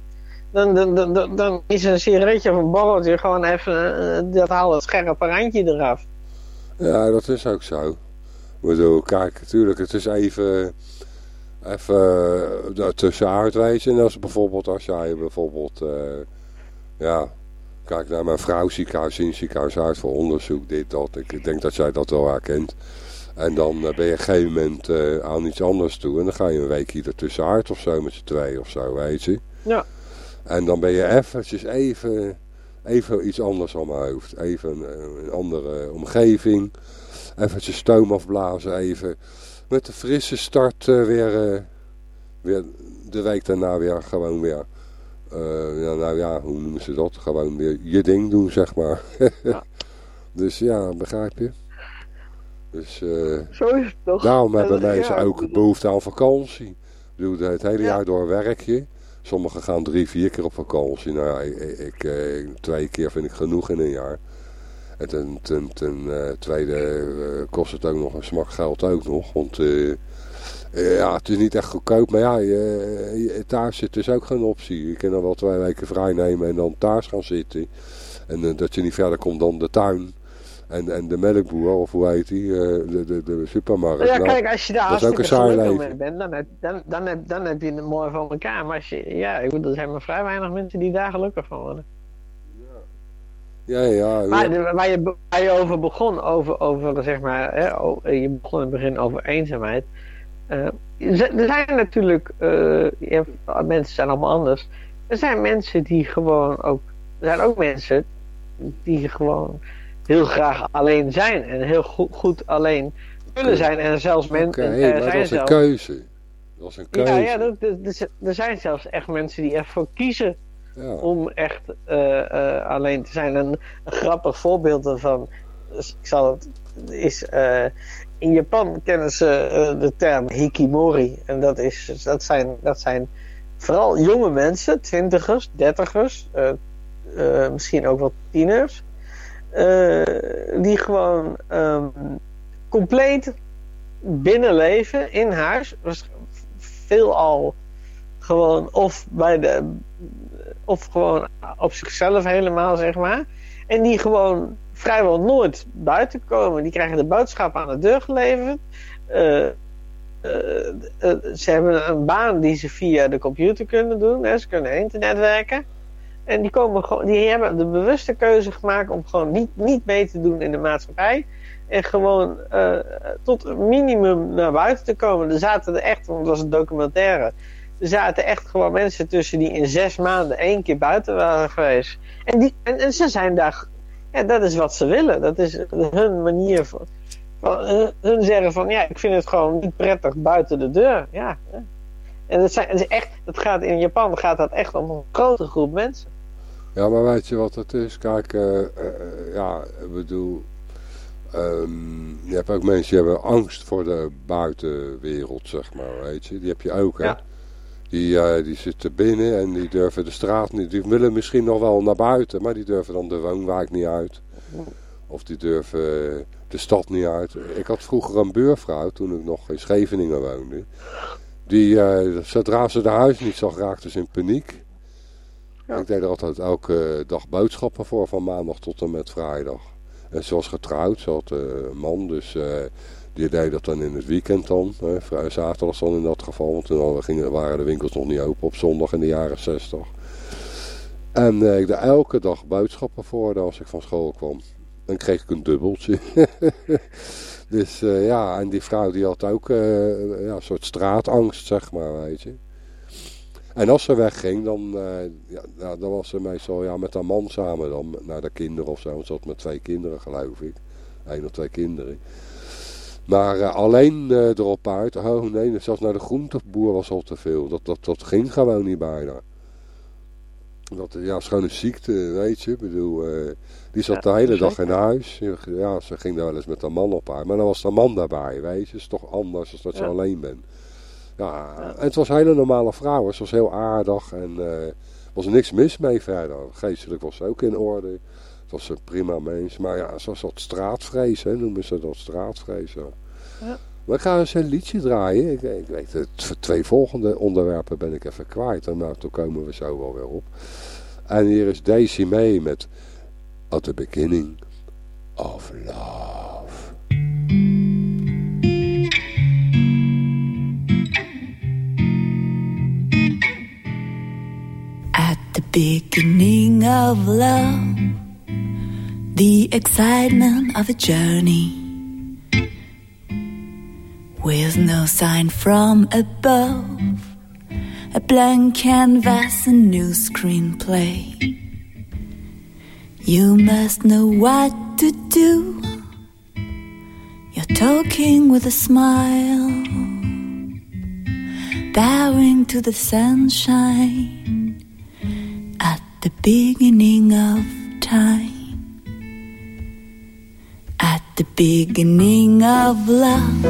Dan, dan, dan, dan, is een sigaretje of een borreltje gewoon even... eh, dat haalt het scherpe randje eraf. Ja, dat is ook zo. Ik kijk, natuurlijk, het is even, even uh, tussenuit wezen. En als bijvoorbeeld, als jij bijvoorbeeld, uh, ja, kijk naar mijn vrouw ziekenhuis in ziekenhuis uit voor onderzoek, dit, dat. Ik denk dat jij dat wel herkent. En dan uh, ben je op een gegeven moment aan iets anders toe. En dan ga je een weekje er tussenuit of zo met z'n twee of zo, weet je. Ja. En dan ben je eventjes even, even iets anders aan mijn hoofd. Even een, een andere omgeving eventjes stoom afblazen even. Met de frisse start uh, weer, uh, weer de week daarna weer gewoon weer. Uh, ja, nou ja, hoe noemen ze dat? Gewoon weer je ding doen, zeg maar. Ja. dus ja, begrijp je? Dus Zo is het toch? daarom hebben En, mensen ook behoefte aan vakantie. Het hele Ja. jaar door werk je. Sommigen gaan drie, vier keer op vakantie. Nou ja, ik, ik, ik- twee keer vind ik genoeg in een jaar. En ten, ten, ten eh, tweede eh, kost het ook nog een smak geld ook nog. Want eh, eh, ja, het is niet echt goedkoop. Maar ja, je, je, thuis zitten is ook geen optie. Je kan dan wel twee weken vrij nemen en dan thuis gaan zitten. En eh, dat je niet verder komt dan de tuin. En, en de melkboer, of hoe heet die, eh, de, de, de supermarkt. Ja, Nou, kijk, als je daar hartstikke bent, dan heb, dan, dan, heb, dan heb je het mooi van elkaar. Maar als je, ja, ik bedoel, er zijn maar vrij weinig mensen die daar gelukkig van worden. ja, ja, ja. Maar de- waar, je, waar je over begon, over, over zeg maar, hè, je begon in het begin over eenzaamheid. Eh, er zijn natuurlijk, eh, ja, mensen zijn allemaal anders. Er zijn mensen die gewoon ook, er zijn ook mensen die gewoon heel graag alleen zijn en heel goed, goed alleen willen zijn. En zelfs mensen, dat zijn is een zelfs keuze. Dat is een keuze. ja, ja dat- er zijn zelfs echt mensen die ervoor kiezen Ja. om echt eh, alleen te zijn. Een, een grappig voorbeeld daarvan dus ik zal het, is in Japan kennen ze eh, de term hikimori. En dat, is, dat, zijn, dat zijn vooral jonge mensen, twintigers, dertigers, eh, eh, misschien ook wel tieners. die gewoon ehm, compleet binnenleven in huis. Veelal gewoon of bij de of gewoon op zichzelf helemaal, zeg maar. En die gewoon vrijwel nooit buiten komen. Die krijgen de boodschap aan de deur geleverd. Eh, eh, eh, ze hebben een baan die ze via de computer kunnen doen. Hè. Ze kunnen internet werken. En die, komen die hebben de bewuste keuze gemaakt om gewoon niet, niet mee te doen in de maatschappij. En gewoon tot minimum naar buiten te komen. Er zaten er echt, want het was een documentaire. Er zaten echt gewoon mensen tussen die in zes maanden één keer buiten waren geweest. En, die, en ze zijn daar. Ja, dat is wat ze willen. Dat is hun manier van. van hun, hun zeggen van ja, ik vind het gewoon niet prettig buiten de deur. Ja. En het, zijn, het is echt, het gaat in Japan gaat dat echt om een grote groep mensen. Ja, maar weet je wat het is? Kijk, eh, eh, ja, ik bedoel... ehm, je hebt ook mensen die hebben angst voor de buitenwereld, zeg maar, weet je. Die heb je ook, hè. Ja. Die, eh, die zitten binnen en die durven de straat niet... Die willen misschien nog wel naar buiten, maar die durven dan de woonwijk niet uit. Of die durven de stad niet uit. Ik had vroeger een buurvrouw, toen ik nog in Scheveningen woonde. Die, eh, zodra ze de huis niet zag, raakte ze in paniek. Ja. Ik deed er altijd elke dag boodschappen voor, van maandag tot en met vrijdag. En ze was getrouwd, ze had eh, een man, dus die deed dat dan in het weekend dan. Hè, zaterdag dan in dat geval, want toen gingen, waren de winkels nog niet open op zondag in de jaren 60. En eh, ik deed elke dag boodschappen voor als ik van school kwam. Dan kreeg ik een dubbeltje. dus eh, ja, en die vrouw die had ook eh, ja, een soort straatangst, zeg maar, weet je. En als ze wegging, dan, eh, ja, nou, dan was ze meestal ja, met haar man samen dan, naar de kinderen of zo. Want ze met twee kinderen, geloof ik. Eén of twee kinderen. Maar eh, alleen eh, erop uit, oh nee, zelfs naar de groenteboer was al te veel. Dat, dat, dat ging gewoon niet bijna. Dat ja, is gewoon een ziekte, weet je. Ik bedoel, eh, die zat Ja, de hele dag in huis. Ja, ze ging daar wel eens met haar man op uit. Maar dan was haar man daarbij, weet je. is toch anders dan dat Ja. alleen bent. Ja, en het was een hele normale vrouw. Ze was heel aardig. En, eh, was niks mis mee verder. Geestelijk was ze ook in orde. Het was een prima mens. Maar ja, ze was dat straatvrees, hè, noemen ze dat straatvrees. Ja. Ja. Maar ik ga eens een liedje draaien. Ik, ik weet het, voor twee volgende onderwerpen ben ik even kwijt. En nou, toen komen we zo wel weer op. En hier is Daisy May met At the Beginning of Love. At the beginning of love, the excitement of a journey, with no sign from above, a blank canvas, a new screenplay. You must know what to do. You're talking with a smile, bowing to the sunshine at the beginning of time. The beginning of love.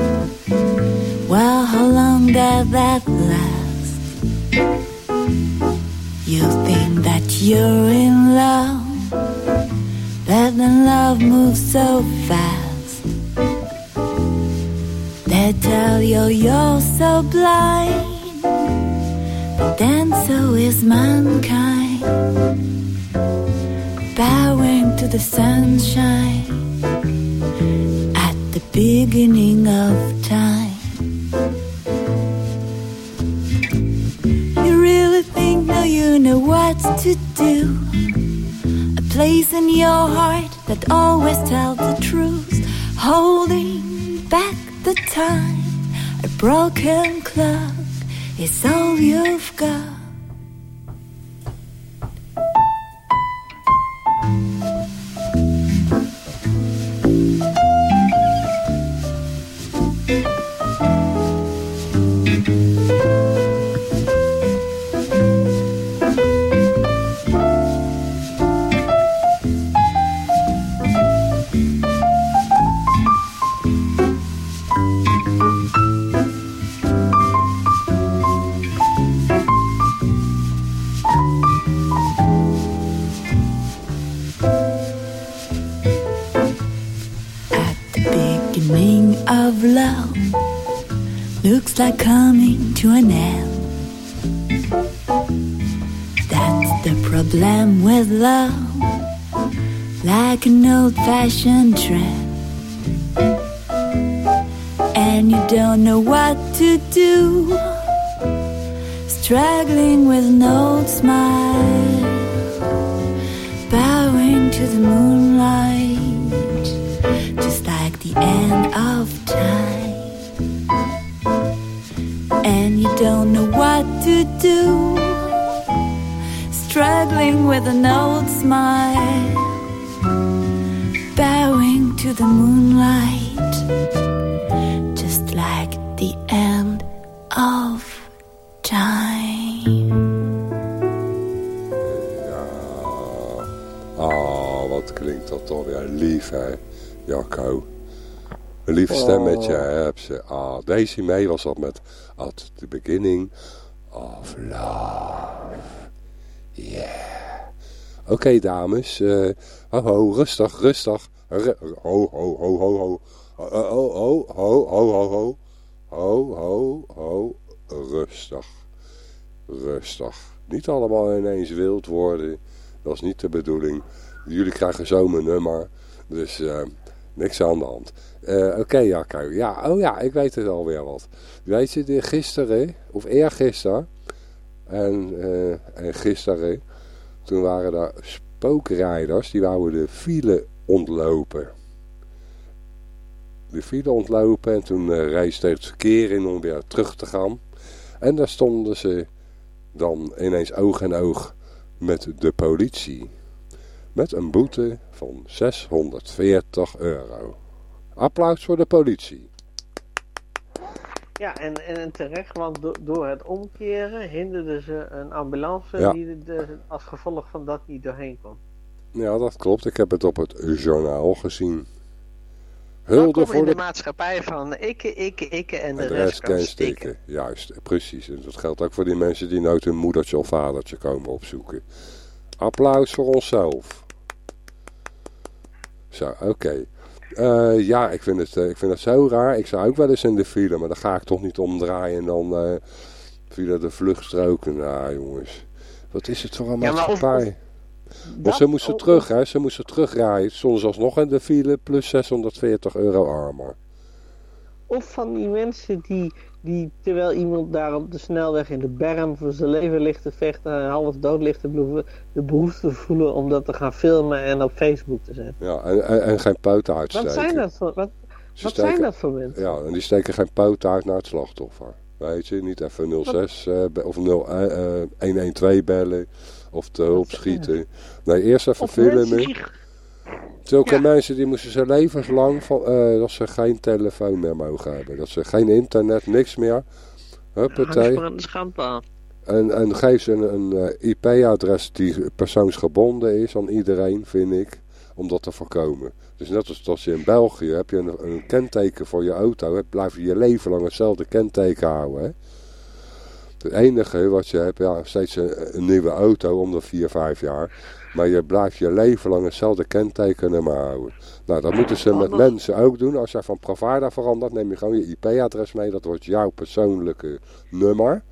Well, how long does that last? You think that you're in love, but then love moves so fast. They tell you you're so blind, but then so is mankind. Bowing to the sunshine beginning of time. You really think now you know what to do? A place in your heart that always tells the truth, holding back the time. A broken clock is all you've got. Old fashioned trend. And you don't know what to do, struggling with an old smile, Mee was dat met At the Beginning of Love. Yeah. Oké dames, uh, ho, ho, rustig, rustig. Ho, ho, ho, ho, ho. Ho, ho, ho, ho, ho, ho. Ho, ho, rustig. Rustig. Niet allemaal ineens wild worden. Dat is niet de bedoeling. Jullie krijgen zo mijn nummer. Dus uh, niks aan de hand. Eh, Oké, Jacco. Ja, oh ja, ik weet het alweer wat. Weet je, gisteren, of eergisteren, en, eh, en gisteren, toen waren er spookrijders, die wouden de file ontlopen. De file ontlopen en toen uh, reisde het verkeer in om weer terug te gaan. En daar stonden ze dan ineens oog in oog met de politie. Met een boete van 640 euro. Applaus voor de politie. Ja, en, en, terecht, want do- door het omkeren hinderden ze een ambulance Ja. die als gevolg van dat niet doorheen kon. Ja, dat klopt. Ik heb het op het journaal gezien. Hulde voor in de de maatschappij van ikke, ikke, ikke en de, En de rest, rest kan stikken. Juist, precies. En dat geldt ook voor die mensen die nooit hun moedertje of vadertje komen opzoeken. Applaus voor onszelf. Zo, oké. Eh, ja, ik vind, het, eh, ik vind het zo raar. Ik zou ook wel eens in de file, maar dan ga ik toch niet omdraaien en dan eh via de vluchtstroken. Nou jongens, wat is het voor een Ja, maatschappij? Want Dat- ze moesten terug, hè. Ze moesten terugrijden. Soms alsnog in de file, plus 640 euro armer. Of van die mensen die, die terwijl iemand daar op de snelweg in de berm voor zijn leven ligt te vechten en half dood ligt te de behoefte voelen om dat te gaan filmen en op Facebook te zetten. Ja, en, en, en geen poten uitsteken. Wat zijn dat voor, wat, wat steken- zijn dat voor mensen? Ja, en die steken geen poot uit naar het slachtoffer. Weet je, niet even 06 eh, of 0, eh, eh, 112 bellen of te hulp schieten. Nee, eerst even Of mensen filmen. die Zulke ja. mensen die moesten zijn levenslang van, eh, dat ze geen telefoon meer mogen hebben. Dat ze geen internet, niks meer. Huppatee. hangt aan de schandpaal. En, en geef ze een, een eh, IP-adres die persoonsgebonden is aan iedereen, vind ik, om dat te voorkomen. Dus net als als je in België heb je een, een kenteken voor je auto, heb, blijf je je leven lang hetzelfde kenteken houden. Hè? Het enige wat je hebt, ja, steeds een, een nieuwe auto om de 4, 5 jaar. Maar je blijft je leven lang hetzelfde kenteken maar houden. Nou, dat moeten ze met mensen ook doen. Als jij van provider verandert, neem je gewoon je IP-adres mee. Dat wordt jouw persoonlijke nummer.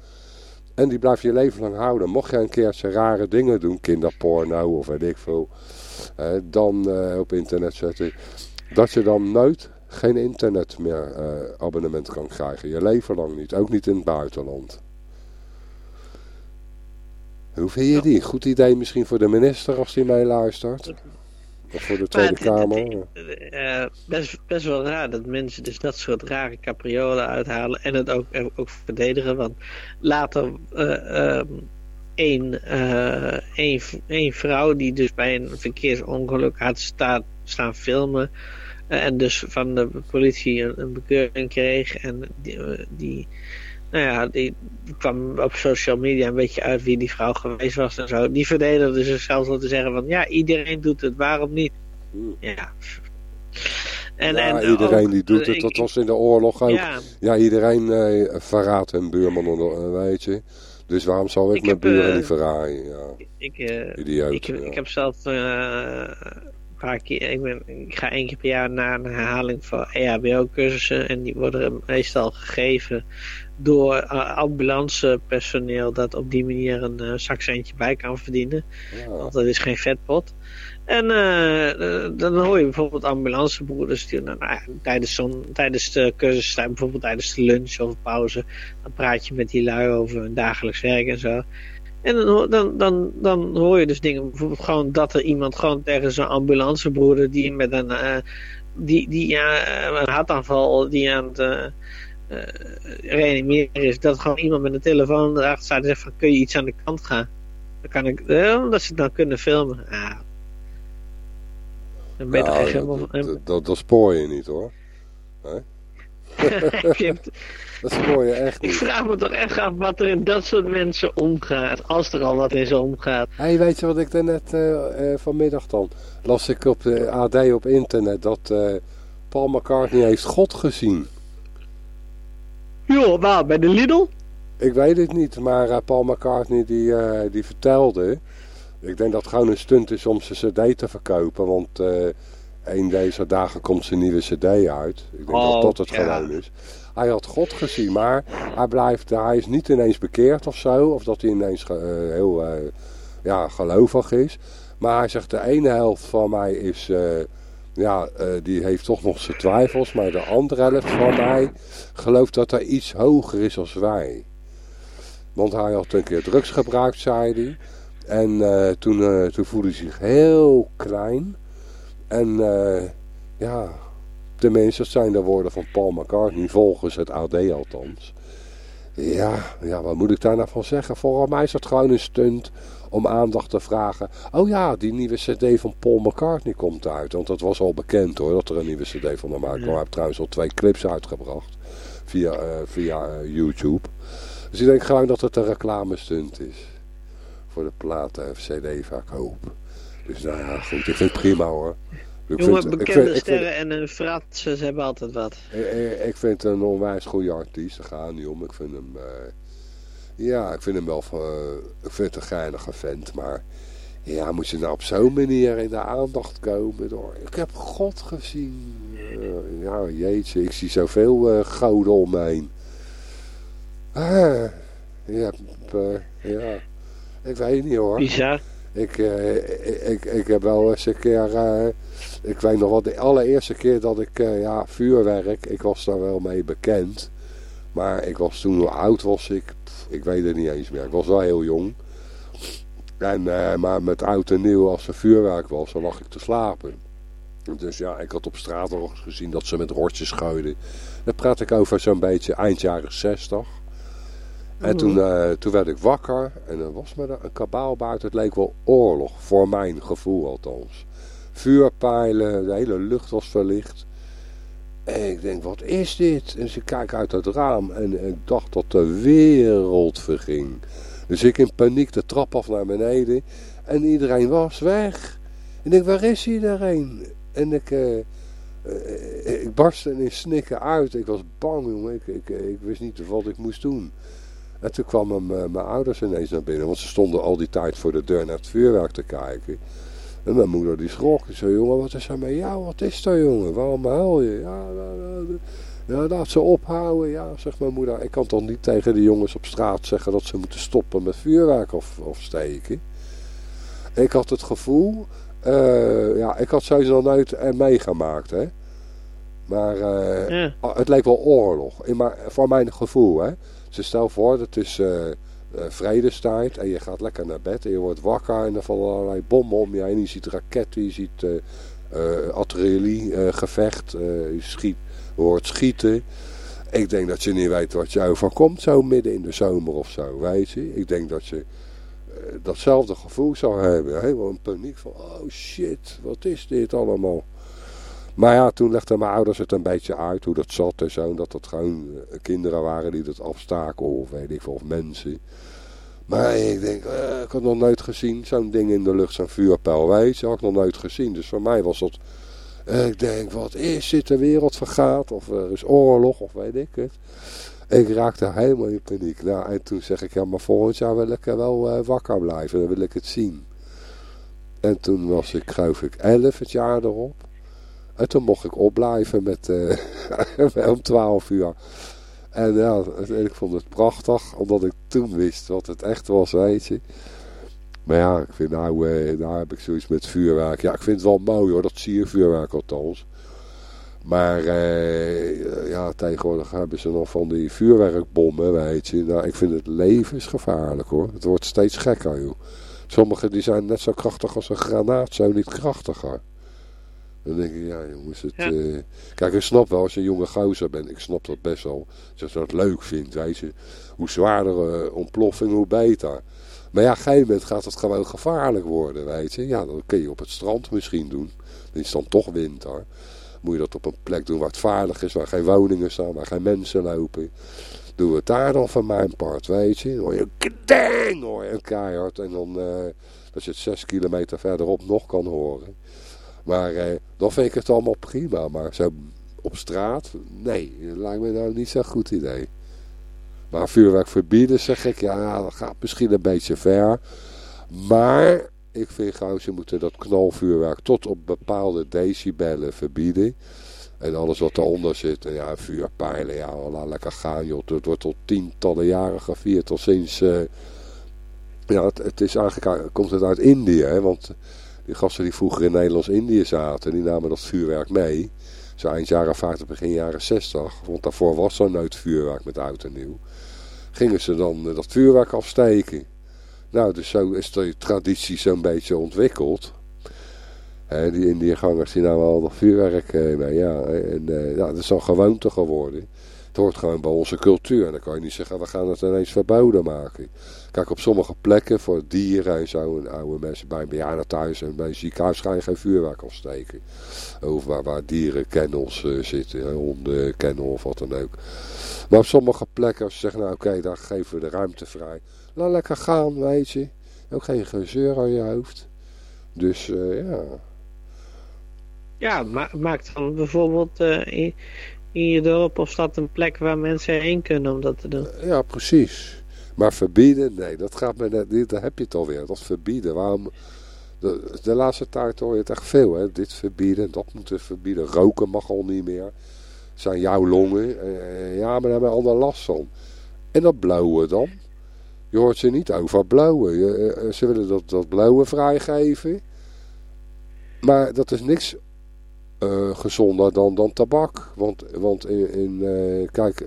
En die blijf je leven lang houden. Mocht je een keertje rare dingen doen, kinderporno of weet ik veel, eh, dan eh, op internet zetten, dat je dan nooit geen internet meer eh, abonnement kan krijgen. Je leven lang niet, ook niet in het buitenland. Hoe vind je die? Goed idee misschien voor de minister als die meeluistert? Of voor de Maar Tweede het- Kamer? het- eh, best, best wel raar dat mensen dus dat soort rare capriolen uithalen en het ook, ook verdedigen. Want later eh, ehm, één, één, v- één vrouw die dus bij een verkeersongeluk had staat, staan filmen. en dus van de politie een, een bekeuring kreeg. En die, die, nou ja, die, kwam op social media een beetje uit wie die vrouw geweest was en zo. Die verdedigde zichzelf door te zeggen van ja, iedereen doet het, waarom niet? Ja. En, ja, en iedereen ook, die doet eh, het. ik- Dat was in de oorlog ook. Ja, Ja, iedereen eh, verraadt hun buurman, onder- eh, weet je. Dus waarom zou ik, Ik mijn buren eh, niet verraaien? Ja, ik, eh, idioot. ik, ja. ik heb zelf eh, een paar keer, ik, ben, ik ga één keer per jaar naar een herhaling E EHBO-cursussen en die worden meestal gegeven door uh, ambulancepersoneel dat op die manier een eh, zakcentje bij kan verdienen. Ja. Want dat is geen vetpot. En eh, eh, dan hoor je bijvoorbeeld ambulancebroeders die nou, nou, tijdens, zo'n, tijdens de cursus, bijvoorbeeld tijdens de lunch of pauze, dan praat je met die lui over hun dagelijks werk en zo. En dan, hoor- dan, dan, dan hoor je dus dingen, bijvoorbeeld gewoon dat er iemand gewoon tegen zo'n ambulancebroeder die met een, eh, die, die ja, eh, een hartaanval, die aan het eh, eh, reanimeren is, dat gewoon iemand met een telefoon erachter staat en zegt van kun je iets aan de kant gaan? Dan kan ik, eh, dat ze het dan kunnen filmen. Ah. Dan ben je Nou, echt helemaal... dat, dat, dat, dat spoor je niet hoor. ik, Dat spoor je echt ik niet. vraag me toch echt af wat er in dat soort mensen omgaat. Als er al wat in ze omgaat. Hey, weet je wat ik daarnet eh eh, vanmiddag dan las ik op de AD op internet dat eh, Paul McCartney heeft God gezien. Joh, waar? Bij de Lidl? Ik weet het niet, maar eh, Paul McCartney die, eh, die vertelde, ik denk dat het gewoon een stunt is om zijn cd te verkopen, want eh een deze dagen komt zijn nieuwe cd uit. Ik denk Oh, dat dat het ja. gewoon is. Hij had God gezien, maar hij, blijft, hij is niet ineens bekeerd of zo, of dat hij ineens heel ja, gelovig is. Maar hij zegt, de ene helft van mij is, ja, eh, die heeft toch nog zijn twijfels, maar de andere helft van mij gelooft dat hij iets hoger is als wij. Want hij had een keer drugs gebruikt, zei hij. En eh, toen, eh, toen voelde hij zich heel klein. En ja, tenminste, dat zijn de woorden van Paul McCartney, volgens het AD althans. Ja, ja, wat moet ik daar nou van zeggen? Volgens mij is het gewoon een stunt om aandacht te vragen. Oh ja, die nieuwe cd van Paul McCartney komt uit. Want dat was al bekend hoor, dat er een nieuwe cd van hem uitkwam. Hij heeft trouwens al twee clips uitgebracht via, eh, via eh, YouTube. Dus ik denk gewoon dat het een reclamestunt is. Voor de platen of cd verkoop. Dus nou ja, goed, ik vind het prima hoor. Ik Jongen, vind- ik bekende vind- ik vind- sterren en hun fratsen, ze hebben altijd wat. Ik, ik- vind een onwijs goede artiest, daar gaat het niet om. Ik vind hem, eh, ja, ik vind hem wel, ik vind het een geinige vent, maar ja, moet je nou op zo'n manier in de aandacht komen? Door, ik heb God gezien. Eh, ja, jeetje, ik zie zoveel eh gouden om me heen. Ah, ja, eh, ja, ik weet niet hoor. Bizar. Ik, ik, ik, ik heb wel eens een keer, ik weet nog wel, de allereerste keer dat ik, ja, vuurwerk, ik was daar wel mee bekend. Maar ik was toen, hoe oud was ik? Ik weet het niet eens meer. Ik was wel heel jong. En, eh, maar met oud en nieuw, als er vuurwerk was, dan lag ik te slapen. Dus ja, ik had op straat nog eens gezien dat ze met rotjes gooiden. Dan praat ik over zo'n beetje eind jaren 60. En toen, eh, toen werd ik wakker en er was me daar een kabaal buiten. Het leek wel oorlog, voor mijn gevoel althans. Vuurpijlen, de hele lucht was verlicht. En ik denk, wat is dit? En ze kijk uit het raam en ik dacht dat de wereld verging. Dus ik in paniek de trap af naar beneden en iedereen was weg. En ik waar is iedereen? En ik, eh, eh, ik barstte in snikken uit. Ik was bang, jongen. Ik, ik, ik wist niet wat ik moest doen. En toen kwamen mijn ouders ineens naar binnen. Want ze stonden al die tijd voor de deur naar het vuurwerk te kijken. En mijn moeder die schrok. Die zei, jongen, wat is er met jou? Wat is er, jongen? Waarom huil je? Ja, ja, laat ze ophouden. Ja, zegt mijn moeder. Ik kan toch niet tegen de jongens op straat zeggen dat ze moeten stoppen met vuurwerk of, of steken. Ik had het gevoel... eh, ja, ik had sowieso nog nooit meegemaakt, hè. Maar eh, Ja. het leek wel oorlog. In maar, voor mijn gevoel, hè. Dus stel voor, het is eh, vredestijd en je gaat lekker naar bed en je wordt wakker en er vallen allerlei bommen om je heen. Je ziet raketten, je ziet eh eh, eh, gevecht, eh, je, schiet, hoort schieten. Ik denk dat je niet weet wat je overkomt zo midden in de zomer of zo, weet je. Ik denk dat je eh, datzelfde gevoel zou hebben. Helemaal een paniek van, oh shit, wat is dit allemaal? Maar ja, toen legden mijn ouders het een beetje uit hoe dat zat en zo. Dat het gewoon eh, kinderen waren die dat afstaken of weet ik veel, of mensen. Maar ik denk, eh, ik had nog nooit gezien zo'n ding in de lucht, zo'n vuurpijl, weet je. had ik nog nooit gezien. Dus voor mij was dat, eh, ik denk, wat is dit, de wereld vergaat? Of er is oorlog, of weet ik het. Ik raakte helemaal in paniek. Nou, en toen zeg ik, ja, maar volgend jaar wil ik wel wakker blijven. Dan wil ik het zien. En toen was ik, geloof ik, 11 het jaar erop. En toen mocht ik opblijven met, eh, om 12 uur. En ja, ik vond het prachtig, omdat ik toen wist wat het echt was, weet je. Maar ja, ik vind nou, eh, nou heb ik zoiets met vuurwerk. Ja, ik vind het wel mooi hoor, dat zie je vuurwerk althans. Maar eh, ja, tegenwoordig hebben ze nog van die vuurwerkbommen, weet je. Nou, ik vind het levensgevaarlijk hoor. Het wordt steeds gekker joh. Sommige die zijn net zo krachtig als een granaat, zo niet krachtiger. Dan denk ik, ja jongens, het, Ja. eh, kijk ik snap wel als je een jonge gozer bent, ik snap dat best wel, als je dat leuk vindt, weet je. Hoe zwaarder eh, ontploffing, hoe beter. Maar ja, op een gegeven moment gaat het gewoon gevaarlijk worden, weet je. Ja, dan kun je op het strand misschien doen. Dan is het dan toch winter. Moet je dat op een plek doen waar het veilig is, waar geen woningen staan, waar geen mensen lopen. Doe het daar dan van mijn part, weet je. Hoor je een hoor je een keihard. En dan, eh, dat je het zes kilometer verderop nog kan horen. Maar eh, dan vind ik het allemaal prima. Maar zo op straat, nee, dat lijkt me nou niet zo'n goed idee. Maar vuurwerk verbieden, zeg ik, ja, dat gaat misschien een beetje ver. Maar ik vind gewoon, ze moeten dat knalvuurwerk tot op bepaalde decibellen verbieden. En alles wat eronder zit, en ja, vuurpijlen, ja, laat lekker gaan, joh. Het wordt al tientallen jaren gevierd, al sinds... eh, ja, het, is eigenlijk, komt het uit Indië, hè, want die gasten die vroeger in Nederlands-Indië zaten, die namen dat vuurwerk mee. Zo eind jaren 50, begin jaren 60. Want daarvoor was er nooit vuurwerk met oud en nieuw. Gingen ze dan eh, dat vuurwerk afsteken. Nou, dus zo is de traditie zo'n beetje ontwikkeld. Hè, die Indiëgangers die namen al dat vuurwerk eh, mee. Ja, en, eh, ja, dat is dan gewoonte geworden. Het hoort gewoon bij onze cultuur. En dan kan je niet zeggen, we gaan het ineens verboden maken. Kijk, op sommige plekken voor dieren en zo, en oude mensen bij een bejaardentehuis en bij een ziekenhuis ga je geen vuurwerk afsteken. Of waar, waar dierenkennels eh, zitten, hè, hondenkennel of wat dan ook. Maar op sommige plekken, als je zegt, nou oké, daar geven we de ruimte vrij. Laat lekker gaan, weet je. Ook geen gezeur aan je hoofd. Dus eh, ja. Ja, ma maak dan bijvoorbeeld eh, in, in je dorp of stad een plek waar mensen heen kunnen om dat te doen. Ja, precies. Maar verbieden, nee, dat gaat me net niet. Daar heb je het alweer. Dat verbieden. Waarom? De, de laatste tijd hoor je het echt veel, hè? Dit verbieden, dat moeten verbieden. Roken mag al niet meer. Zijn jouw longen. Eh, ja, maar daar hebben we allemaal last van. En dat blauwe dan? Je hoort ze niet over blauwe. Je, eh, ze willen dat, dat blauwe vrijgeven. Maar dat is niks eh, gezonder dan, dan tabak. Want, want in, kijk,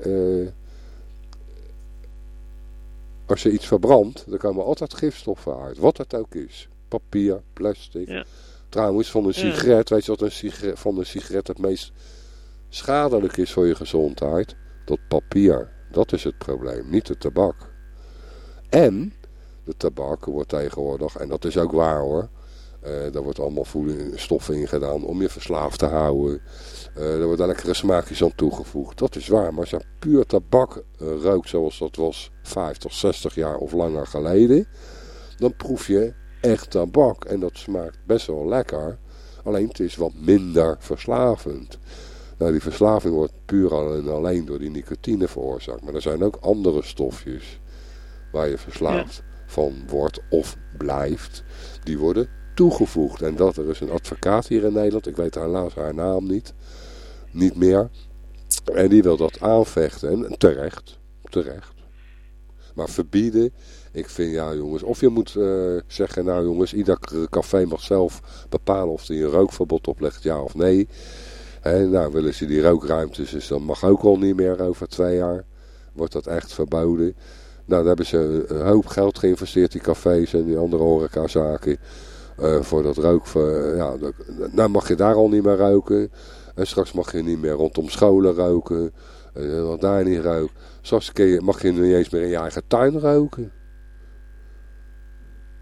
als je iets verbrandt, dan komen altijd gifstoffen uit. Wat het ook is. Papier, plastic. Ja. Trouwens, van een sigaret, weet je wat een sigaret, van een sigaret het meest schadelijk is voor je gezondheid? Dat papier. Dat is het probleem, niet de tabak. En de tabak wordt tegenwoordig, en dat is ook waar hoor, eh daar wordt allemaal voedingsstoffen in gedaan om je verslaafd te houden. Eh er worden lekkere smaakjes aan toegevoegd. Dat is waar, maar als je puur tabak eh, rookt zoals dat was 50, 60 jaar of langer geleden, dan proef je echt tabak. En dat smaakt best wel lekker, alleen het is wat minder verslavend. Nou, die verslaving wordt puur en alleen door die nicotine veroorzaakt. Maar er zijn ook andere stofjes waar je verslaafd van wordt of blijft. Die worden toegevoegd. En dat er is een advocaat hier in Nederland, ik weet helaas haar naam niet, niet meer. En die wil dat aanvechten. En terecht, terecht. Maar verbieden, ik vind ja jongens, of je moet eh, zeggen, nou jongens, ieder café mag zelf bepalen of hij een rookverbod oplegt, ja of nee. Hè, nou willen ze die rookruimtes, dus dat mag ook al niet meer over twee jaar. Wordt dat echt verboden. Nou, daar hebben ze een hoop geld geïnvesteerd, die cafés en die andere horecazaken. eh voor dat rook. Ja, dat- nou mag je daar al niet meer roken. En straks mag je niet meer rondom scholen roken. eh, want daar niet roken. Straks mag je niet eens meer in je eigen tuin roken.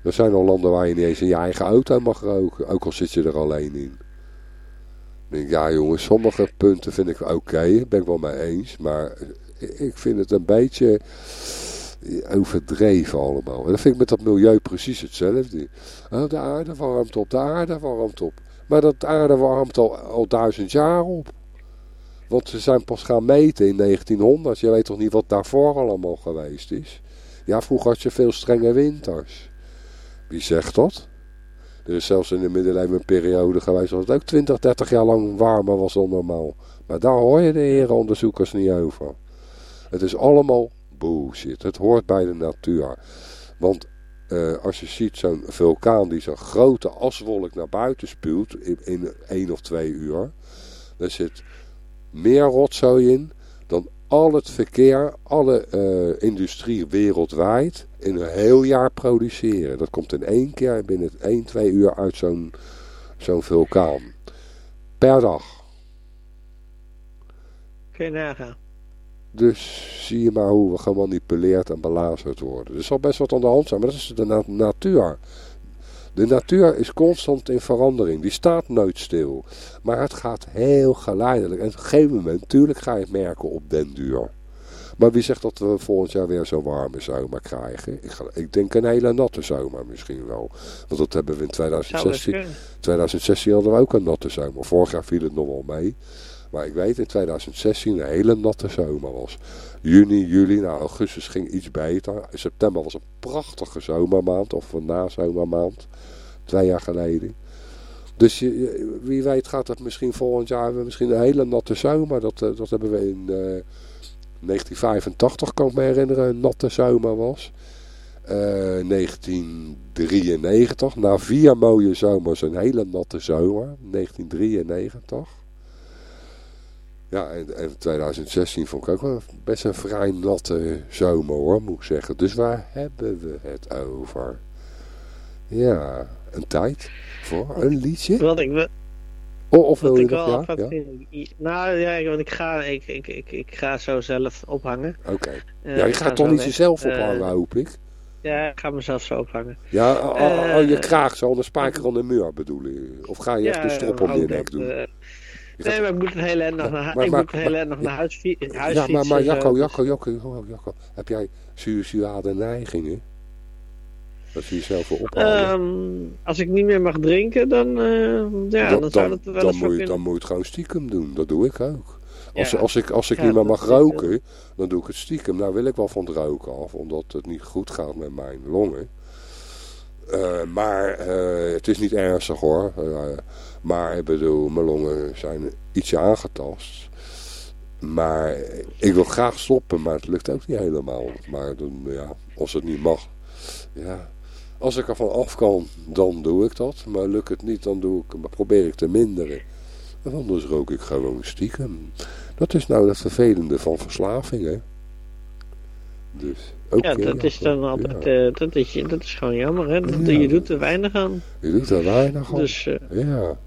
Er zijn al landen waar je niet eens in je eigen auto mag roken. Ook al zit je er alleen in. Denk, ja jongens, sommige punten vind ik oké. ben ik wel mee eens. Maar ik vind het een beetje overdreven allemaal. En dat vind ik met dat milieu precies hetzelfde. De aarde warmt op, de aarde warmt op. Maar dat aarde warmt al, al duizend jaar op. Want ze zijn pas gaan meten in 1900. Je weet toch niet wat daarvoor allemaal geweest is? Ja, vroeger had je veel strenge winters. Wie zegt dat? Er is zelfs in de middeleeuwen periode geweest dat het ook 20, 30 jaar lang warmer was dan normaal. Maar daar hoor je de heren onderzoekers niet over. Het is allemaal bullshit. Het hoort bij de natuur. Want eh, als je ziet zo'n vulkaan die zo'n grote aswolk naar buiten spuwt in, in één of twee uur. Dan zit meer rotzooi in dan al het verkeer, alle eh, industrie wereldwijd in een heel jaar produceren. Dat komt in één keer binnen 1, 2 uur uit zo'n zo'n vulkaan. Per dag. Kun je nagaan. Dus zie je maar hoe we gemanipuleerd en belazerd worden. Er zal best wat aan de hand zijn, maar dat is de na- natuur. De natuur is constant in verandering. Die staat nooit stil. Maar het gaat heel geleidelijk. En op een gegeven moment, natuurlijk ga je het merken op den duur. Maar wie zegt dat we volgend jaar weer zo'n warme zomer krijgen? Ik, ga, ik denk een hele natte zomer misschien wel. Want dat hebben we in Zou best 2016. kunnen. 2016 hadden we ook een natte zomer. Vorig jaar viel het nog wel mee. Maar ik weet in 2016 een hele natte zomer was. Juni, juli, nou augustus ging iets beter. September was een prachtige zomermaand. Of een nazomermaand. Twee jaar geleden. Dus wie weet gaat het misschien volgend jaar hebben misschien een hele natte zomer. Dat, eh, dat hebben we in eh, 1985 kan ik me herinneren een natte zomer was. Eh, 1993, na vier mooie zomers, een hele natte zomer. 1993. Ja, en, en 2016 vond ik ook wel best een vrij natte zomer hoor, moet ik zeggen. Dus waar hebben we het over? Ja, een tijd voor een liedje? Wat ik, Oh, of wil je ik nog? wel Ja, ja? Nou ja, want ik ga, ik, ik, ik, ik ga zo zelf ophangen. Oké. Eh, Ja, je ik ga gaat toch niet jezelf Eh, ophangen, hoop ik? Ja, ik ga mezelf zo ophangen. Ja, oh, oh, oh, eh, je kraag zo, een spijker aan de muur bedoel je? Of ga je echt de strop om je nek doen? Eh, nee, maar ik moet een hele eind nog naar, ik moet een hele nog naar huis, huis ja, maar, maar Jacco, zo. Jacco, Jacco, Jacco, Jacco, heb jij suïcidale neigingen? Als je jezelf wil ophalen. Ehm, als ik niet meer mag drinken, dan, eh, ja, dan, dan, zou dat wel dan eens moet je, dan moet je het gewoon stiekem doen. Dat doe ik ook. Als, Ja. als ik, als ik Ja, niet meer dat mag roken, dan doe ik het stiekem. Nou wil ik wel van het roken af, omdat het niet goed gaat met mijn longen. Eh, maar eh, het is niet ernstig hoor. Maar ik bedoel, mijn longen zijn ietsje aangetast. Maar ik wil graag stoppen, maar het lukt ook niet helemaal. Maar dan, ja, als het niet mag, ja. Als ik ervan af kan, dan doe ik dat. Maar lukt het niet, dan doe ik, probeer ik te minderen. En anders rook ik gewoon stiekem. Dat is nou het vervelende van verslaving, hè. Dus, oké. Ja, dat is dan altijd, eh, dat, is, dat is gewoon jammer, hè. Dat, Ja. Je doet er weinig aan. Je doet er weinig aan. Dus, eh, Ja.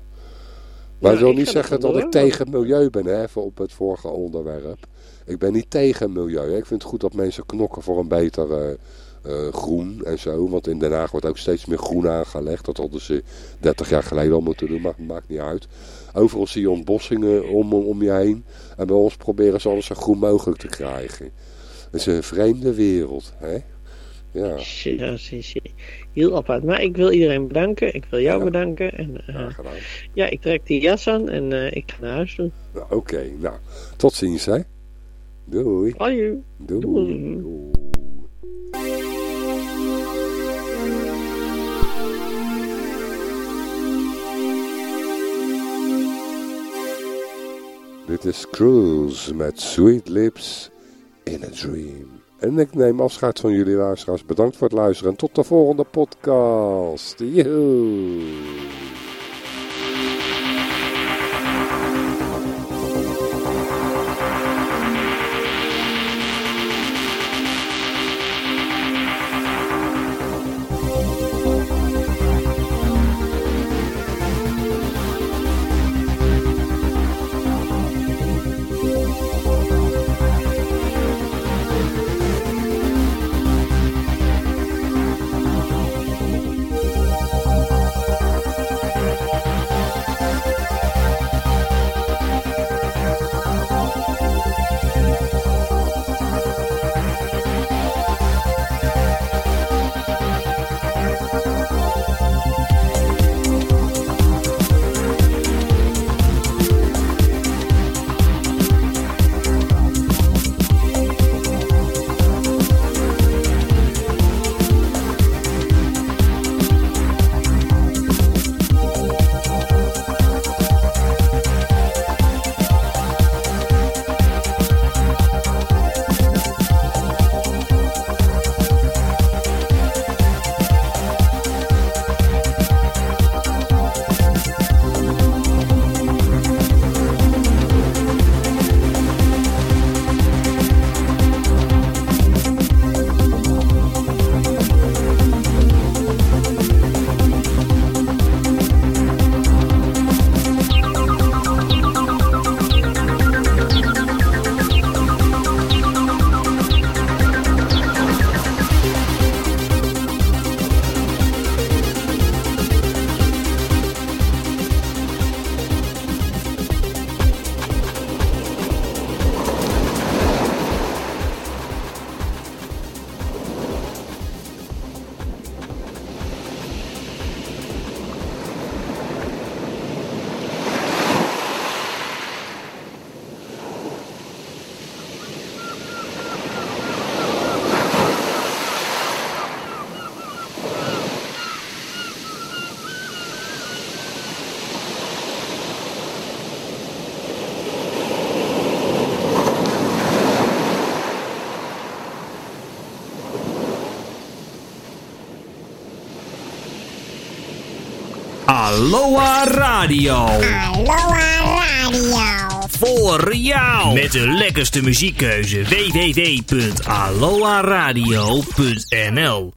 Maar ik wil niet zeggen dat ik tegen milieu ben, hè, even op het vorige onderwerp. Ik ben niet tegen milieu. Hè. Ik vind het goed dat mensen knokken voor een beter eh, groen en zo. Want in Den Haag wordt ook steeds meer groen aangelegd. Dat hadden ze 30 jaar geleden al moeten doen, maar maakt niet uit. Overal zie je ontbossingen om, om je heen. En bij ons proberen ze alles zo groen mogelijk te krijgen. Het is een vreemde wereld, hè. Ja. Heel apart. Maar ik wil iedereen bedanken. Ik wil jou Ja. bedanken. En gedaan. ja, ik trek die jas aan en eh, ik ga naar huis toe. Nou, Oké, nou, tot ziens, hè. Doei. Doei. Doei. Doei. Dit is Cruise met Sweet Lips in a Dream. En ik neem afscheid van jullie luisteraars. Bedankt voor het luisteren en tot de volgende podcast. Joehoe. Aloha Radio. Aloha Radio. Voor jou. Met de lekkerste muziekkeuze. www.aloha radio.nl